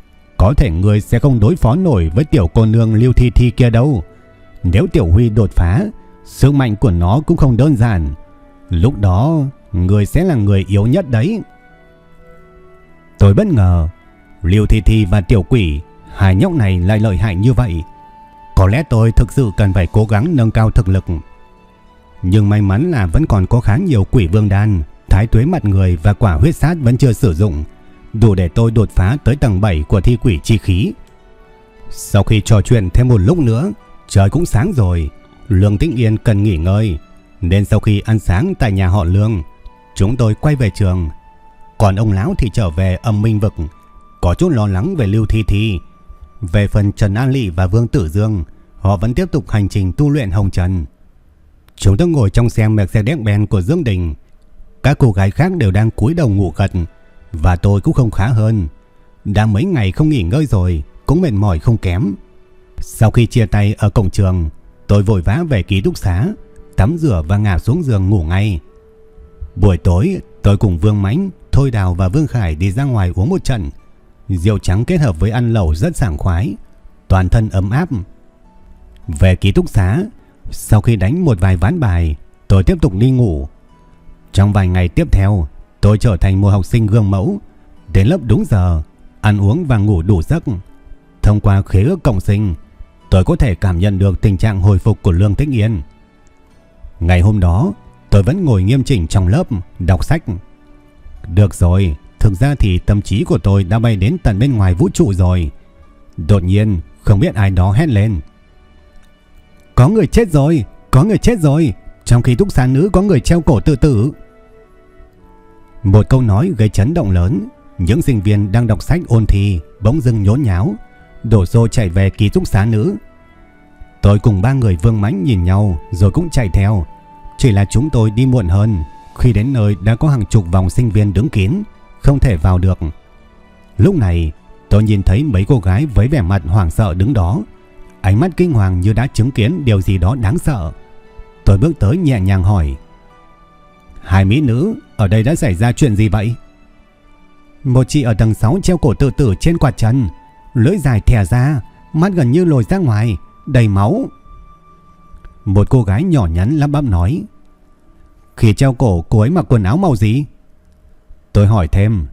có thể người sẽ không đối phó nổi với tiểu cô nương Lưu Thi Thi kia đâu. Nếu tiểu Huy đột phá, sức mạnh của nó cũng không đơn giản. Lúc đó, người sẽ là người yếu nhất đấy. Tôi bất ngờ, Lưu Thi Thi và tiểu quỷ, hai nhóc này lại lợi hại như vậy. Có lẽ tôi thực sự cần phải cố gắng nâng cao thực lực. Nhưng may mắn là vẫn còn có khá nhiều quỷ vương đan, thái tuế mặt người và quả huyết sát vẫn chưa sử dụng, đủ để tôi đột phá tới tầng 7 của thi quỷ chi khí. Sau khi trò chuyện thêm một lúc nữa, trời cũng sáng rồi, Lương Tĩnh Yên cần nghỉ ngơi, nên sau khi ăn sáng tại nhà họ Lương, chúng tôi quay về trường. Còn ông lão thì trở về âm minh vực, có chút lo lắng về Lưu Thi Thi, về phần Trần An Lị và Vương Tử Dương, họ vẫn tiếp tục hành trình tu luyện hồng trần. Chúng tôi ngồi trong xe Mercedes-Benz của Dương Đình. Các cô gái khác đều đang cúi đầu ngủ gật và tôi cũng không khá hơn. Đã mấy ngày không nghỉ ngơi rồi, cũng mệt mỏi không kém. Sau khi chia tay ở cổng trường, tôi vội vã về ký túc xá, tắm rửa và ngả xuống giường ngủ ngay. Buổi tối, tôi cùng Vương mánh Thôi Đào và Vương Khải đi ra ngoài uống một trận. Rượu trắng kết hợp với ăn lẩu rất sảng khoái, toàn thân ấm áp. Về ký túc xá, sau khi đánh một vài ván bài, tôi tiếp tục đi ngủ. Trong vài ngày tiếp theo, tôi trở thành một học sinh gương mẫu, đến lớp đúng giờ, ăn uống và ngủ đủ giấc. Thông qua khế ước cộng sinh, tôi có thể cảm nhận được tình trạng hồi phục của Lương Tích Yên. Ngày hôm đó, tôi vẫn ngồi nghiêm chỉnh trong lớp, đọc sách. Được rồi, Thực ra thì tâm trí của tôi đã bay đến tận bên ngoài vũ trụ rồi. Đột nhiên, không biết ai đó hét lên. có người chết rồi, có người chết rồi, trong khi túc xá nữ có người treo cổ tự tử. Một câu nói gây chấn động lớn, những sinh viên đang đọc sách ôn thi bỗng dưng nhốn nháo, đổ xô chạy về ký túc xá nữ. Tôi cùng ba người vương mãnh nhìn nhau rồi cũng chạy theo. Chỉ là chúng tôi đi muộn hơn, khi đến nơi đã có hàng chục vòng sinh viên đứng kín, không thể vào được. Lúc này, tôi nhìn thấy mấy cô gái với vẻ mặt hoảng sợ đứng đó, ánh mắt kinh hoàng như đã chứng kiến điều gì đó đáng sợ. Tôi bước tới nhẹ nhàng hỏi: "Hai mỹ nữ, ở đây đã xảy ra chuyện gì vậy?" Một chị ở tầng 6 treo cổ tự tử trên quạt chân, lưỡi dài thè ra, mắt gần như lồi ra ngoài, đầy máu. Một cô gái nhỏ nhắn lắp bắp nói. Khi treo cổ cô ấy mặc quần áo màu gì? Tôi hỏi thêm.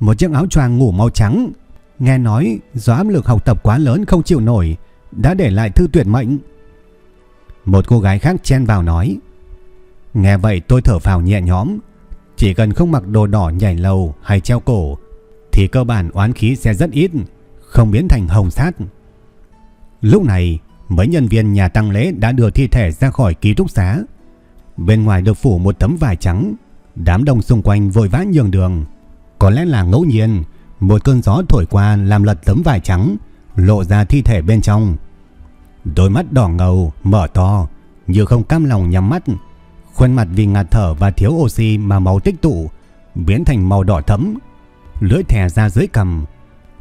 Một chiếc áo choàng ngủ màu trắng. Nghe nói do áp lực học tập quá lớn không chịu nổi, đã để lại thư tuyệt mệnh. Một cô gái khác chen vào nói. Nghe vậy tôi thở phào nhẹ nhõm. Chỉ cần không mặc đồ đỏ nhảy lầu hay treo cổ thì cơ bản oán khí sẽ rất ít, không biến thành hồng sát. Lúc này, mấy nhân viên nhà tăng lễ đã đưa thi thể ra khỏi ký túc xá. Bên ngoài được phủ một tấm vải trắng, đám đông xung quanh vội vã nhường đường. Có lẽ là ngẫu nhiên, một cơn gió thổi qua làm lật tấm vải trắng, lộ ra thi thể bên trong. Đôi mắt đỏ ngầu, mở to, như không cam lòng nhắm mắt. Khuôn mặt vì ngạt thở và thiếu oxy mà máu tích tụ, biến thành màu đỏ thẫm. Lưỡi thè ra dưới cằm,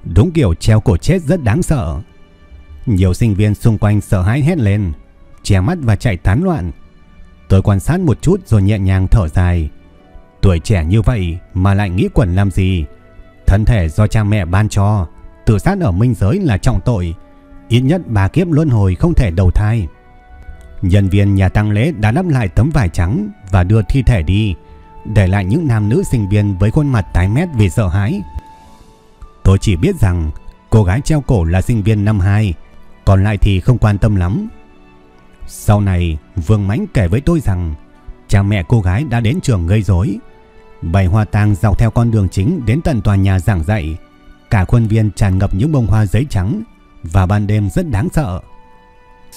đúng kiểu treo cổ chết rất đáng sợ. Nhiều sinh viên xung quanh sợ hãi hét lên, che mắt và chạy tán loạn. Tôi quan sát một chút rồi nhẹ nhàng thở dài. Tuổi trẻ như vậy mà lại nghĩ quẩn làm gì? Thân thể do cha mẹ ban cho, tự sát ở minh giới là trọng tội. Ít nhất bà kiếp luân hồi không thể đầu thai. Nhân viên nhà tang lễ đã đắp lại tấm vải trắng và đưa thi thể đi, để lại những nam nữ sinh viên với khuôn mặt tái mét vì sợ hãi. Tôi chỉ biết rằng cô gái treo cổ là sinh viên năm 2, còn lại thì không quan tâm lắm. Sau này, Vương Mãnh kể với tôi rằng cha mẹ cô gái đã đến trường gây rối, bày hoa tang dọc theo con đường chính đến tận tòa nhà giảng dạy. Cả khuôn viên tràn ngập những bông hoa giấy trắng và ban đêm rất đáng sợ.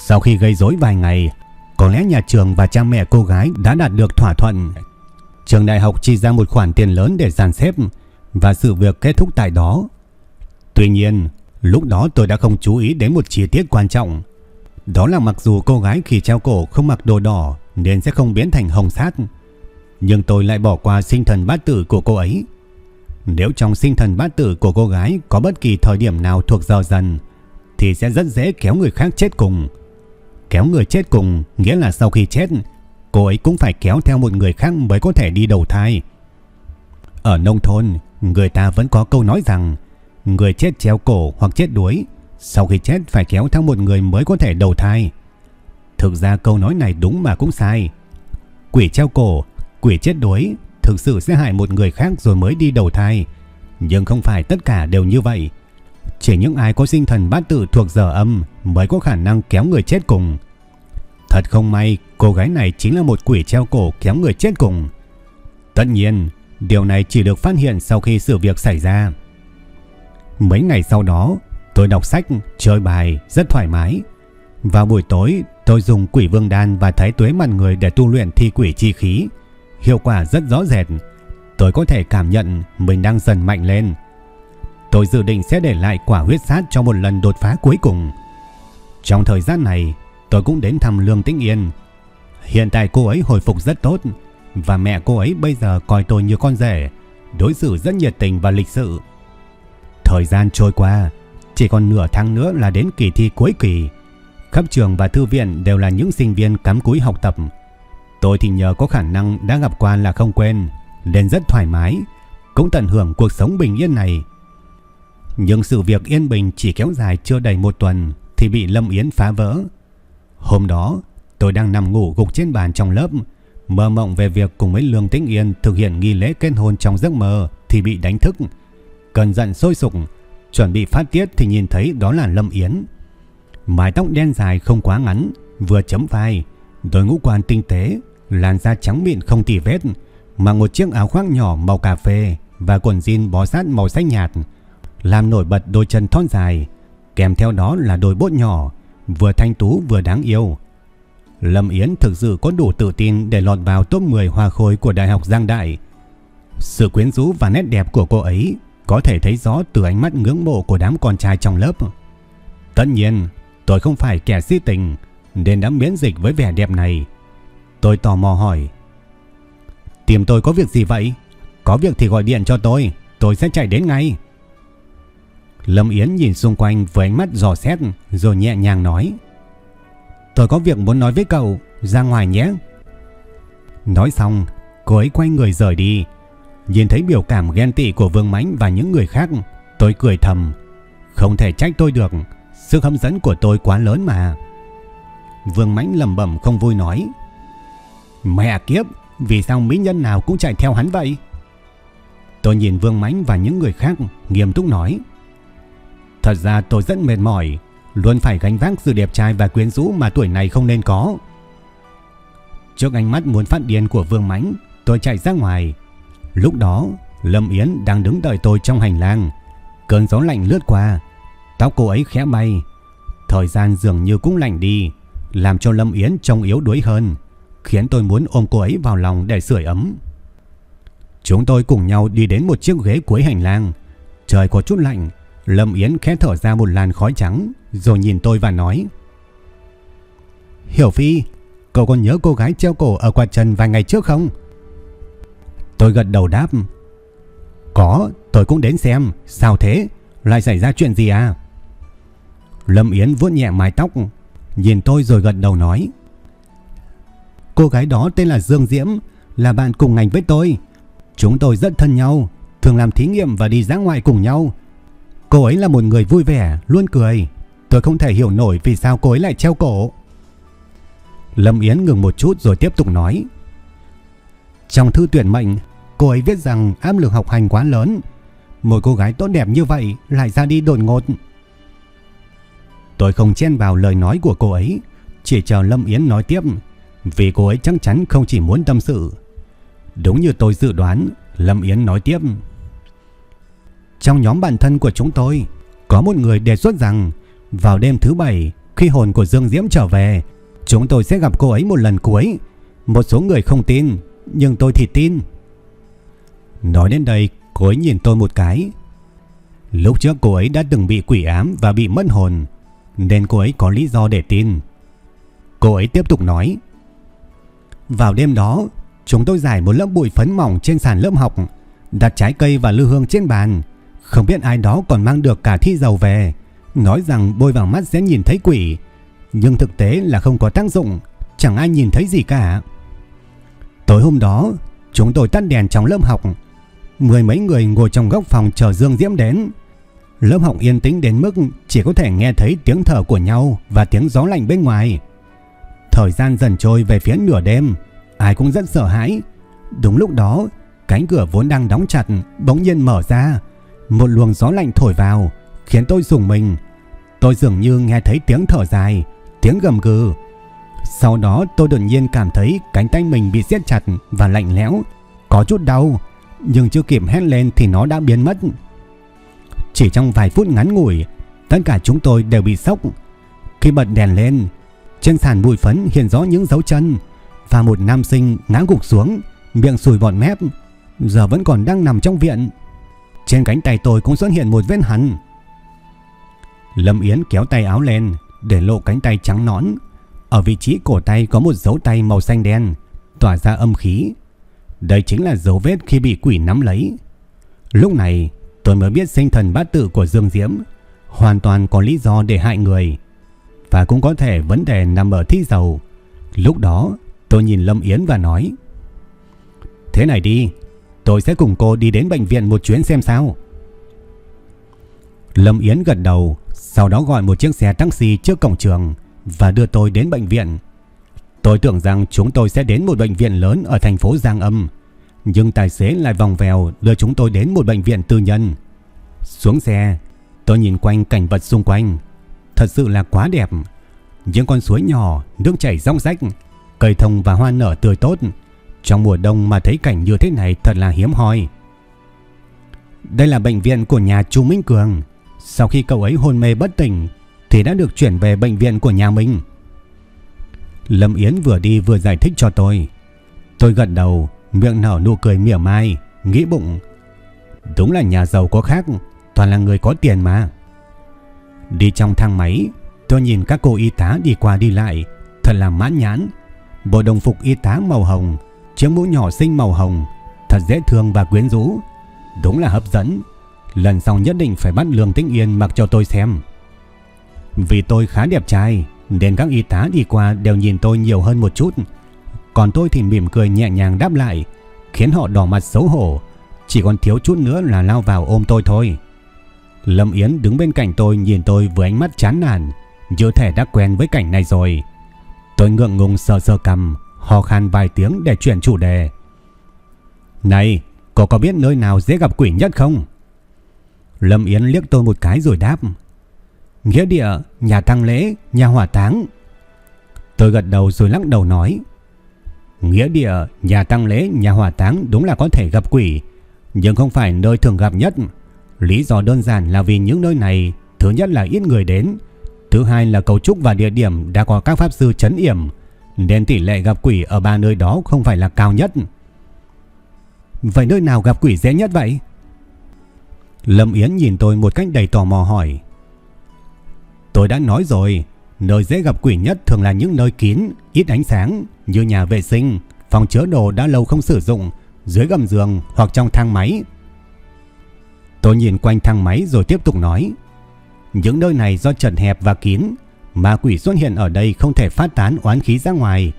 Sau khi gây rối vài ngày, có lẽ nhà trường và cha mẹ cô gái đã đạt được thỏa thuận. Trường đại học chi ra một khoản tiền lớn để dàn xếp và sự việc kết thúc tại đó. Tuy nhiên, lúc đó tôi đã không chú ý đến một chi tiết quan trọng. Đó là mặc dù cô gái khi treo cổ không mặc đồ đỏ nên sẽ không biến thành hồng sát. Nhưng tôi lại bỏ qua sinh thần bát tử của cô ấy. Nếu trong sinh thần bát tử của cô gái có bất kỳ thời điểm nào thuộc giờ dần thì sẽ rất dễ kéo người khác chết cùng. Kéo người chết cùng nghĩa là sau khi chết, cô ấy cũng phải kéo theo một người khác mới có thể đi đầu thai. Ở nông thôn, người ta vẫn có câu nói rằng người chết treo cổ hoặc chết đuối, sau khi chết phải kéo theo một người mới có thể đầu thai. Thực ra câu nói này đúng mà cũng sai. Quỷ treo cổ, quỷ chết đuối thực sự sẽ hại một người khác rồi mới đi đầu thai. Nhưng không phải tất cả đều như vậy. Chỉ những ai có sinh thần bát tự thuộc giờ âm mới có khả năng kéo người chết cùng. Thật không may, cô gái này chính là một quỷ treo cổ kéo người chết cùng. Tất nhiên, điều này chỉ được phát hiện sau khi sự việc xảy ra. Mấy ngày sau đó, tôi đọc sách, chơi bài rất thoải mái. Vào buổi tối, tôi dùng quỷ vương đan và thái tuế mặt người để tu luyện thi quỷ chi khí. Hiệu quả rất rõ rệt. Tôi có thể cảm nhận mình đang dần mạnh lên. Tôi dự định sẽ để lại quả huyết sát cho một lần đột phá cuối cùng. Trong thời gian này, tôi cũng đến thăm Lương Tĩnh Yên. Hiện tại cô ấy hồi phục rất tốt và mẹ cô ấy bây giờ coi tôi như con rể, đối xử rất nhiệt tình và lịch sự. Thời gian trôi qua, chỉ còn nửa tháng nữa là đến kỳ thi cuối kỳ. Khắp trường và thư viện đều là những sinh viên cắm cúi học tập. Tôi thì nhờ có khả năng đã gặp quan là không quên, nên rất thoải mái, cũng tận hưởng cuộc sống bình yên này. Nhưng sự việc yên bình chỉ kéo dài chưa đầy một tuần thì bị Lâm Yến phá vỡ. Hôm đó, tôi đang nằm ngủ gục trên bàn trong lớp, mơ mộng về việc cùng với Lương Tĩnh Yên thực hiện nghi lễ kết hôn trong giấc mơ thì bị đánh thức. Cơn giận sôi sục, chuẩn bị phát tiết thì nhìn thấy đó là Lâm Yến. Mái tóc đen dài không quá ngắn, vừa chấm vai, đôi ngũ quan tinh tế, làn da trắng mịn không tì vết, mặc một chiếc áo khoác nhỏ màu cà phê và quần jean bó sát màu xanh nhạt, làm nổi bật đôi chân thon dài, kèm theo đó là đôi bốt nhỏ, vừa thanh tú vừa đáng yêu. Lâm Yến thực sự có đủ tự tin để lọt vào top 10 hoa khôi của Đại học Giang Đại. Sự quyến rũ và nét đẹp của cô ấy có thể thấy rõ từ ánh mắt ngưỡng mộ của đám con trai trong lớp. Tất nhiên, tôi không phải kẻ si tình nên đã miễn dịch với vẻ đẹp này. Tôi tò mò hỏi. Tìm tôi có việc gì vậy? Có việc thì gọi điện cho tôi, tôi sẽ chạy đến ngay. Lâm Yến nhìn xung quanh với ánh mắt dò xét rồi nhẹ nhàng nói. Tôi có việc muốn nói với cậu, ra ngoài nhé. Nói xong, cô ấy quay người rời đi. Nhìn thấy biểu cảm ghen tị của Vương Mánh và những người khác, tôi cười thầm. Không thể trách tôi được, sức hấp dẫn của tôi quá lớn mà. Vương Mánh lầm bẩm không vui nói. Mẹ kiếp, vì sao mỹ nhân nào cũng chạy theo hắn vậy? Tôi nhìn Vương Mánh và những người khác nghiêm túc nói. Thật ra tôi rất mệt mỏi, luôn phải gánh vác sự đẹp trai và quyến rũ mà tuổi này không nên có. Trước ánh mắt muốn phát điên của Vương Mãnh, tôi chạy ra ngoài. Lúc đó, Lâm Yến đang đứng đợi tôi trong hành lang. Cơn gió lạnh lướt qua, tóc cô ấy khẽ bay. Thời gian dường như cũng lạnh đi, làm cho Lâm Yến trông yếu đuối hơn, khiến tôi muốn ôm cô ấy vào lòng để sưởi ấm. Chúng tôi cùng nhau đi đến một chiếc ghế cuối hành lang. Trời có chút lạnh, Lâm Yến khẽ thở ra một làn khói trắng rồi nhìn tôi và nói Hiểu Phi, cậu còn nhớ cô gái treo cổ ở quạt trần vài ngày trước không? Tôi gật đầu đáp Có, tôi cũng đến xem, sao thế? Lại xảy ra chuyện gì à? Lâm Yến vuốt nhẹ mái tóc Nhìn tôi rồi gật đầu nói Cô gái đó tên là Dương Diễm Là bạn cùng ngành với tôi Chúng tôi rất thân nhau Thường làm thí nghiệm và đi ra ngoài cùng nhau Cô ấy là một người vui vẻ, Luôn cười. Tôi không thể hiểu nổi vì sao cô ấy lại treo cổ. Lâm Yến ngừng một chút rồi tiếp tục nói. Trong thư tuyển mệnh, Cô ấy viết rằng áp lực học hành quá lớn. Một cô gái tốt đẹp như vậy Lại ra đi đột ngột. Tôi không chen vào lời nói của cô ấy, Chỉ chờ Lâm Yến nói tiếp, Vì cô ấy chắc chắn không chỉ muốn tâm sự. Đúng như tôi dự đoán, Lâm Yến nói tiếp. Trong nhóm bạn thân của chúng tôi Có một người đề xuất rằng Vào đêm thứ bảy Khi hồn của Dương Diễm trở về Chúng tôi sẽ gặp cô ấy một lần cuối. Một số người không tin Nhưng tôi thì tin. Nói đến đây cô ấy nhìn tôi một cái. Lúc trước cô ấy đã từng bị quỷ ám Và bị mất hồn Nên cô ấy có lý do để tin. Cô ấy tiếp tục nói Vào đêm đó Chúng tôi giải một lớp bụi phấn mỏng trên sàn lớp học, đặt trái cây và lư hương trên bàn. Không biết ai đó còn mang được cả thi dầu về, nói rằng bôi vào mắt sẽ nhìn thấy quỷ. Nhưng thực tế là không có tác dụng, chẳng ai nhìn thấy gì cả. Tối hôm đó, chúng tôi tắt đèn trong lớp học. Mười mấy người ngồi trong góc phòng chờ Dương Diễm đến. Lớp học yên tĩnh đến mức chỉ có thể nghe thấy tiếng thở của nhau và tiếng gió lạnh bên ngoài. Thời gian dần trôi về phía nửa đêm, Ai cũng rất sợ hãi. Đúng lúc đó, cánh cửa vốn đang đóng chặt bỗng nhiên mở ra. Một luồng gió lạnh thổi vào, khiến tôi rùng mình. Tôi dường như nghe thấy tiếng thở dài, tiếng gầm gừ. Sau đó tôi đột nhiên cảm thấy cánh tay mình bị siết chặt và lạnh lẽo, có chút đau, nhưng chưa kịp hét lên thì nó đã biến mất. Chỉ trong vài phút ngắn ngủi, tất cả chúng tôi đều bị sốc. Khi bật đèn lên, trên sàn bụi phấn hiện rõ những dấu chân, và một nam sinh ngã gục xuống, miệng sùi bọt mép, giờ vẫn còn đang nằm trong viện. Trên cánh tay tôi cũng xuất hiện một vết hằn. Lâm Yến kéo tay áo lên để lộ cánh tay trắng nõn. Ở vị trí cổ tay có một dấu tay màu xanh đen, tỏa ra âm khí. Đây chính là dấu vết khi bị quỷ nắm lấy. Lúc này, tôi mới biết sinh thần bát tự của Dương Diễm hoàn toàn có lý do để hại người. Và cũng có thể vấn đề nằm ở thi dầu. Lúc đó, Tôi nhìn Lâm Yến và nói Thế này đi Tôi sẽ cùng cô đi đến bệnh viện một chuyến xem sao. Lâm Yến gật đầu, Sau đó gọi một chiếc xe taxi trước cổng trường Và đưa tôi đến bệnh viện. Tôi tưởng rằng chúng tôi sẽ đến một bệnh viện lớn Ở thành phố Giang Âm, Nhưng tài xế lại vòng vèo Đưa chúng tôi đến một bệnh viện tư nhân. Xuống xe, Tôi nhìn quanh cảnh vật xung quanh. Thật sự là quá đẹp. Những con suối nhỏ, Nước chảy rong rách, Cây thông và hoa nở tươi tốt. Trong mùa đông mà thấy cảnh như thế này thật là hiếm hoi Đây là bệnh viện của nhà chú Minh Cường Sau khi cậu ấy hôn mê bất tỉnh thì đã được chuyển về bệnh viện của nhà mình. Lâm Yến vừa đi vừa giải thích cho tôi. Tôi gật đầu, miệng nở nụ cười mỉa mai, nghĩ bụng. Đúng là nhà giàu có khác, toàn là người có tiền mà. Đi trong thang máy, tôi nhìn các cô y tá đi qua đi lại, thật là mãn nhãn. Bộ đồng phục y tá màu hồng, chiếc mũ nhỏ xinh màu hồng, thật dễ thương và quyến rũ. Đúng là hấp dẫn. Lần sau nhất định phải bắt Lương Tĩnh Yên mặc cho tôi xem. Vì tôi khá đẹp trai, nên các y tá đi qua đều nhìn tôi nhiều hơn một chút. Còn tôi thì mỉm cười nhẹ nhàng đáp lại, khiến họ đỏ mặt xấu hổ. Chỉ còn thiếu chút nữa là lao vào ôm tôi thôi. Lâm Yến đứng bên cạnh tôi nhìn tôi với ánh mắt chán nản, như thể đã quen với cảnh này rồi. Tôi ngượng ngùng sờ sờ cầm, ho khan vài tiếng để chuyển chủ đề. Này, cô có biết nơi nào dễ gặp quỷ nhất không? Lâm Yến liếc tôi một cái rồi đáp. Nghĩa địa, nhà tăng lễ, nhà hỏa táng. Tôi gật đầu rồi lắc đầu nói. Nghĩa địa, nhà tăng lễ, nhà hỏa táng đúng là có thể gặp quỷ, nhưng không phải nơi thường gặp nhất. Lý do đơn giản là vì những nơi này thứ nhất là ít người đến, thứ hai là cấu trúc và địa điểm đã có các pháp sư chấn yểm, nên tỷ lệ gặp quỷ ở ba nơi đó không phải là cao nhất. Vậy nơi nào gặp quỷ dễ nhất vậy? Lâm Yến nhìn tôi một cách đầy tò mò hỏi. Tôi đã nói rồi, nơi dễ gặp quỷ nhất thường là những nơi kín, ít ánh sáng như nhà vệ sinh, phòng chứa đồ đã lâu không sử dụng, dưới gầm giường hoặc trong thang máy. Tôi nhìn quanh thang máy rồi tiếp tục nói. Những nơi này do trần hẹp và kín, ma quỷ xuất hiện ở đây không thể phát tán oán khí ra ngoài,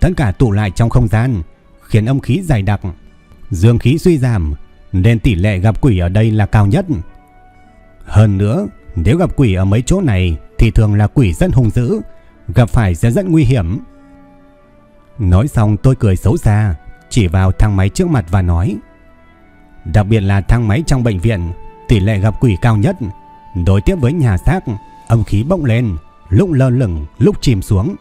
tất cả tụ lại trong không gian, khiến âm khí dày đặc, dương khí suy giảm, nên tỷ lệ gặp quỷ ở đây là cao nhất. Hơn nữa, nếu gặp quỷ ở mấy chỗ này thì thường là quỷ rất hung dữ, gặp phải sẽ rất nguy hiểm. Nói xong tôi cười xấu xa, chỉ vào thang máy trước mặt và nói Đặc biệt là thang máy trong bệnh viện, tỷ lệ gặp quỷ cao nhất, đối tiếp với nhà xác, âm khí bốc lên, lúc lơ lửng, lúc chìm xuống.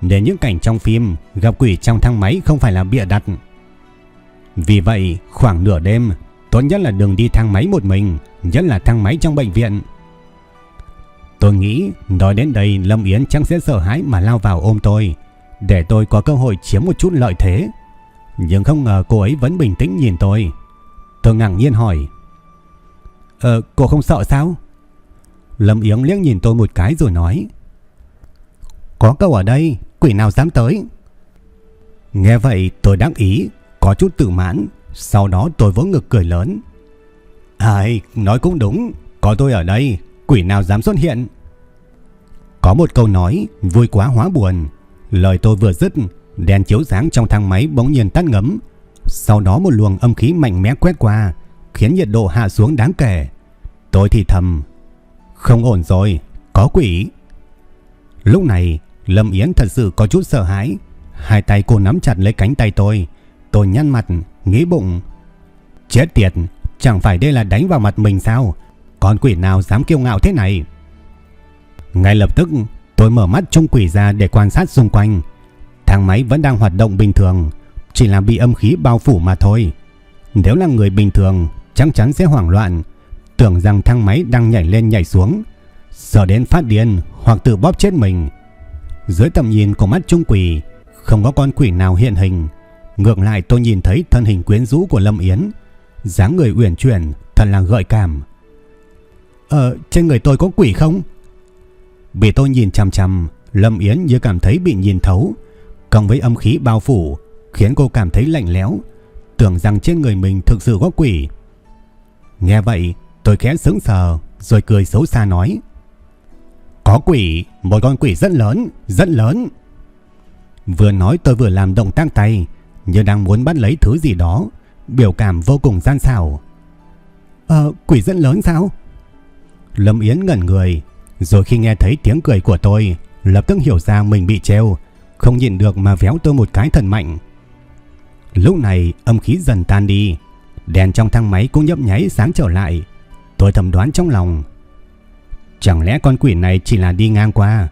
Nên những cảnh trong phim gặp quỷ trong thang máy không phải là bịa đặt. Vì vậy, khoảng nửa đêm, tốt nhất là đừng đi thang máy một mình, nhất là thang máy trong bệnh viện. Tôi nghĩ nói đến đây Lâm Yến chẳng sẽ sợ hãi mà lao vào ôm tôi, để tôi có cơ hội chiếm một chút lợi thế. Nhưng không ngờ cô ấy vẫn bình tĩnh nhìn tôi. Tôi ngạc nhiên hỏi. Ờ, cô không sợ sao? Lâm Yến liếc nhìn tôi một cái rồi nói. Có câu ở đây, quỷ nào dám tới? Nghe vậy tôi đắc ý, có chút tự mãn. Sau đó tôi vỗ ngực cười lớn. Ai, nói cũng đúng, có tôi ở đây, quỷ nào dám xuất hiện. Có một câu nói, vui quá hóa buồn. Lời tôi vừa dứt, đèn chiếu sáng trong thang máy bỗng nhiên tắt ngấm. Sau đó một luồng âm khí mạnh mẽ quét qua, khiến nhiệt độ hạ xuống đáng kể. Tôi thì thầm, không ổn rồi, có quỷ. Lúc này, Lâm Yến thật sự có chút sợ hãi. Hai tay cô nắm chặt lấy cánh tay tôi. Tôi nhăn mặt, nghĩ bụng. Chết tiệt, chẳng phải đây là đánh vào mặt mình sao? Con quỷ nào dám kiêu ngạo thế này? Ngay lập tức, tôi mở mắt trông quỷ ra để quan sát xung quanh. Thang máy vẫn đang hoạt động bình thường, chỉ là bị âm khí bao phủ mà thôi. Nếu là người bình thường, chắc chắn sẽ hoảng loạn, tưởng rằng thang máy đang nhảy lên nhảy xuống, sợ đến phát điên hoặc tự bóp chết mình. Dưới tầm nhìn của mắt trung quỷ, không có con quỷ nào hiện hình. Ngược lại tôi nhìn thấy thân hình quyến rũ của Lâm Yến, dáng người uyển chuyển, thật là gợi cảm. Ờ, trên người tôi có quỷ không? bị tôi nhìn chằm chằm, Lâm Yến như cảm thấy bị nhìn thấu, cộng với âm khí bao phủ, khiến cô cảm thấy lạnh lẽo, tưởng rằng trên người mình thực sự có quỷ. Nghe vậy, tôi khẽ sững sờ, rồi cười xấu xa nói. Có quỷ, một con quỷ rất lớn, rất lớn. Vừa nói tôi vừa làm động tác tay, như đang muốn bắt lấy thứ gì đó, biểu cảm vô cùng gian xảo. Ờ, quỷ rất lớn sao? Lâm Yến ngẩn người, rồi khi nghe thấy tiếng cười của tôi, lập tức hiểu ra mình bị treo, không nhìn được mà véo tôi một cái thần mạnh. Lúc này âm khí dần tan đi, đèn trong thang máy cũng nhấp nháy sáng trở lại. Tôi thầm đoán trong lòng, chẳng lẽ con quỷ này chỉ là đi ngang qua?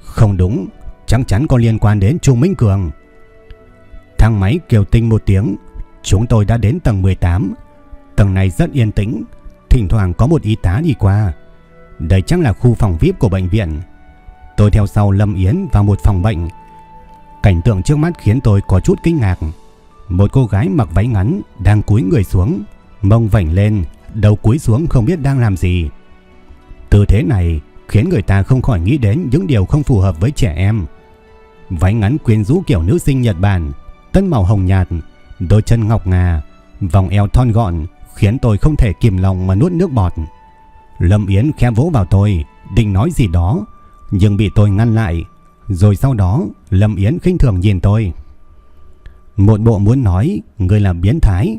Không đúng, chắc chắn có liên quan đến Trung Minh Cường. Thang máy kêu tinh một tiếng, chúng tôi đã đến tầng 18. Tầng này rất yên tĩnh, thỉnh thoảng có một y tá đi qua. Đây chắc là khu phòng VIP của bệnh viện. Tôi theo sau Lâm Yến vào một phòng bệnh. Cảnh tượng trước mắt khiến tôi có chút kinh ngạc. Một cô gái mặc váy ngắn đang cúi người xuống, mông vảnh lên, đầu cúi xuống không biết đang làm gì. Tư thế này khiến người ta không khỏi nghĩ đến những điều không phù hợp với trẻ em. Váy ngắn quyến rũ kiểu nữ sinh Nhật Bản, tân màu hồng nhạt, đôi chân ngọc ngà, vòng eo thon gọn khiến tôi không thể kìm lòng mà nuốt nước bọt. Lâm Yến khẽ vỗ vào tôi, định nói gì đó, nhưng bị tôi ngăn lại. Rồi sau đó, Lâm Yến khinh thường nhìn tôi. Một bộ muốn nói, người là biến thái.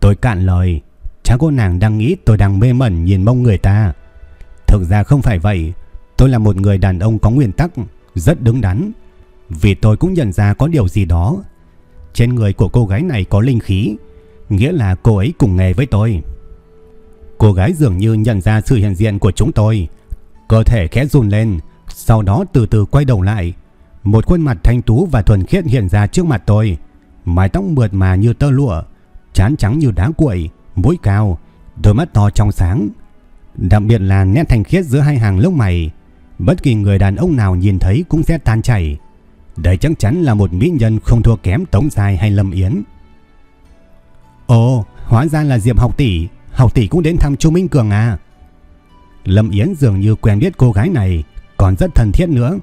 Tôi cạn lời, chắc cô nàng đang nghĩ tôi đang mê mẩn nhìn mông người ta. Thực ra không phải vậy, tôi là một người đàn ông có nguyên tắc, rất đứng đắn. Vì tôi cũng nhận ra có điều gì đó. Trên người của cô gái này có linh khí, nghĩa là cô ấy cùng nghề với tôi. Cô gái dường như nhận ra sự hiện diện của chúng tôi, cơ thể khẽ run lên, sau đó từ từ quay đầu lại. Một khuôn mặt thanh tú và thuần khiết hiện ra trước mặt tôi, mái tóc mượt mà như tơ lụa, trán trắng như đá cuội, mũi cao, đôi mắt to trong sáng. Đặc biệt là nét thành khiết giữa hai hàng lông mày, bất kỳ người đàn ông nào nhìn thấy cũng sẽ tan chảy. Đây chắc chắn là một mỹ nhân không thua kém Tống Dài hay Lâm Yến. Ồ, hóa ra là Diệp học tỷ, học tỷ cũng đến thăm Chu Minh Cường à. Lâm Yến dường như quen biết cô gái này, còn rất thân thiết nữa.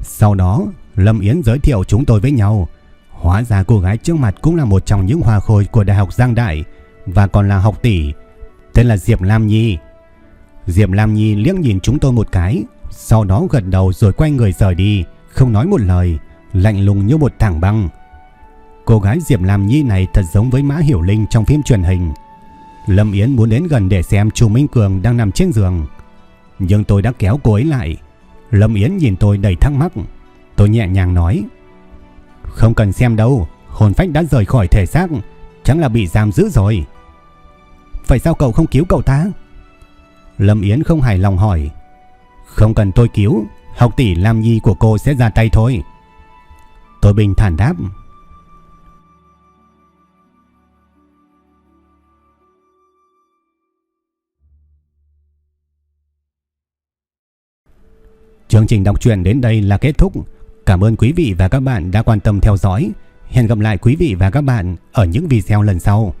Sau đó, Lâm Yến giới thiệu chúng tôi với nhau. Hóa ra cô gái trước mặt cũng là một trong những hoa khôi của Đại học Giang Đại và còn là học tỷ, tên là Diệp Lam Nhi. Diệp Lam Nhi liếc nhìn chúng tôi một cái, sau đó gật đầu rồi quay người rời đi, không nói một lời, lạnh lùng như một thảng băng. Cô gái Diệp Lam Nhi này thật giống với Mã Hiểu Linh trong phim truyền hình. Lâm Yến muốn đến gần để xem Chu Minh Cường đang nằm trên giường. Nhưng tôi đã kéo cô ấy lại. Lâm Yến nhìn tôi đầy thắc mắc. Tôi nhẹ nhàng nói. Không cần xem đâu, hồn phách đã rời khỏi thể xác, chẳng là bị giam giữ rồi. Vậy sao cậu không cứu cậu ta? Lâm Yến không hài lòng hỏi. Không cần tôi cứu, học tỷ Lam Nhi của cô sẽ ra tay thôi. Tôi bình thản đáp. Chương trình đọc truyện đến đây là kết thúc. Cảm ơn quý vị và các bạn đã quan tâm theo dõi. Hẹn gặp lại quý vị và các bạn ở những video lần sau.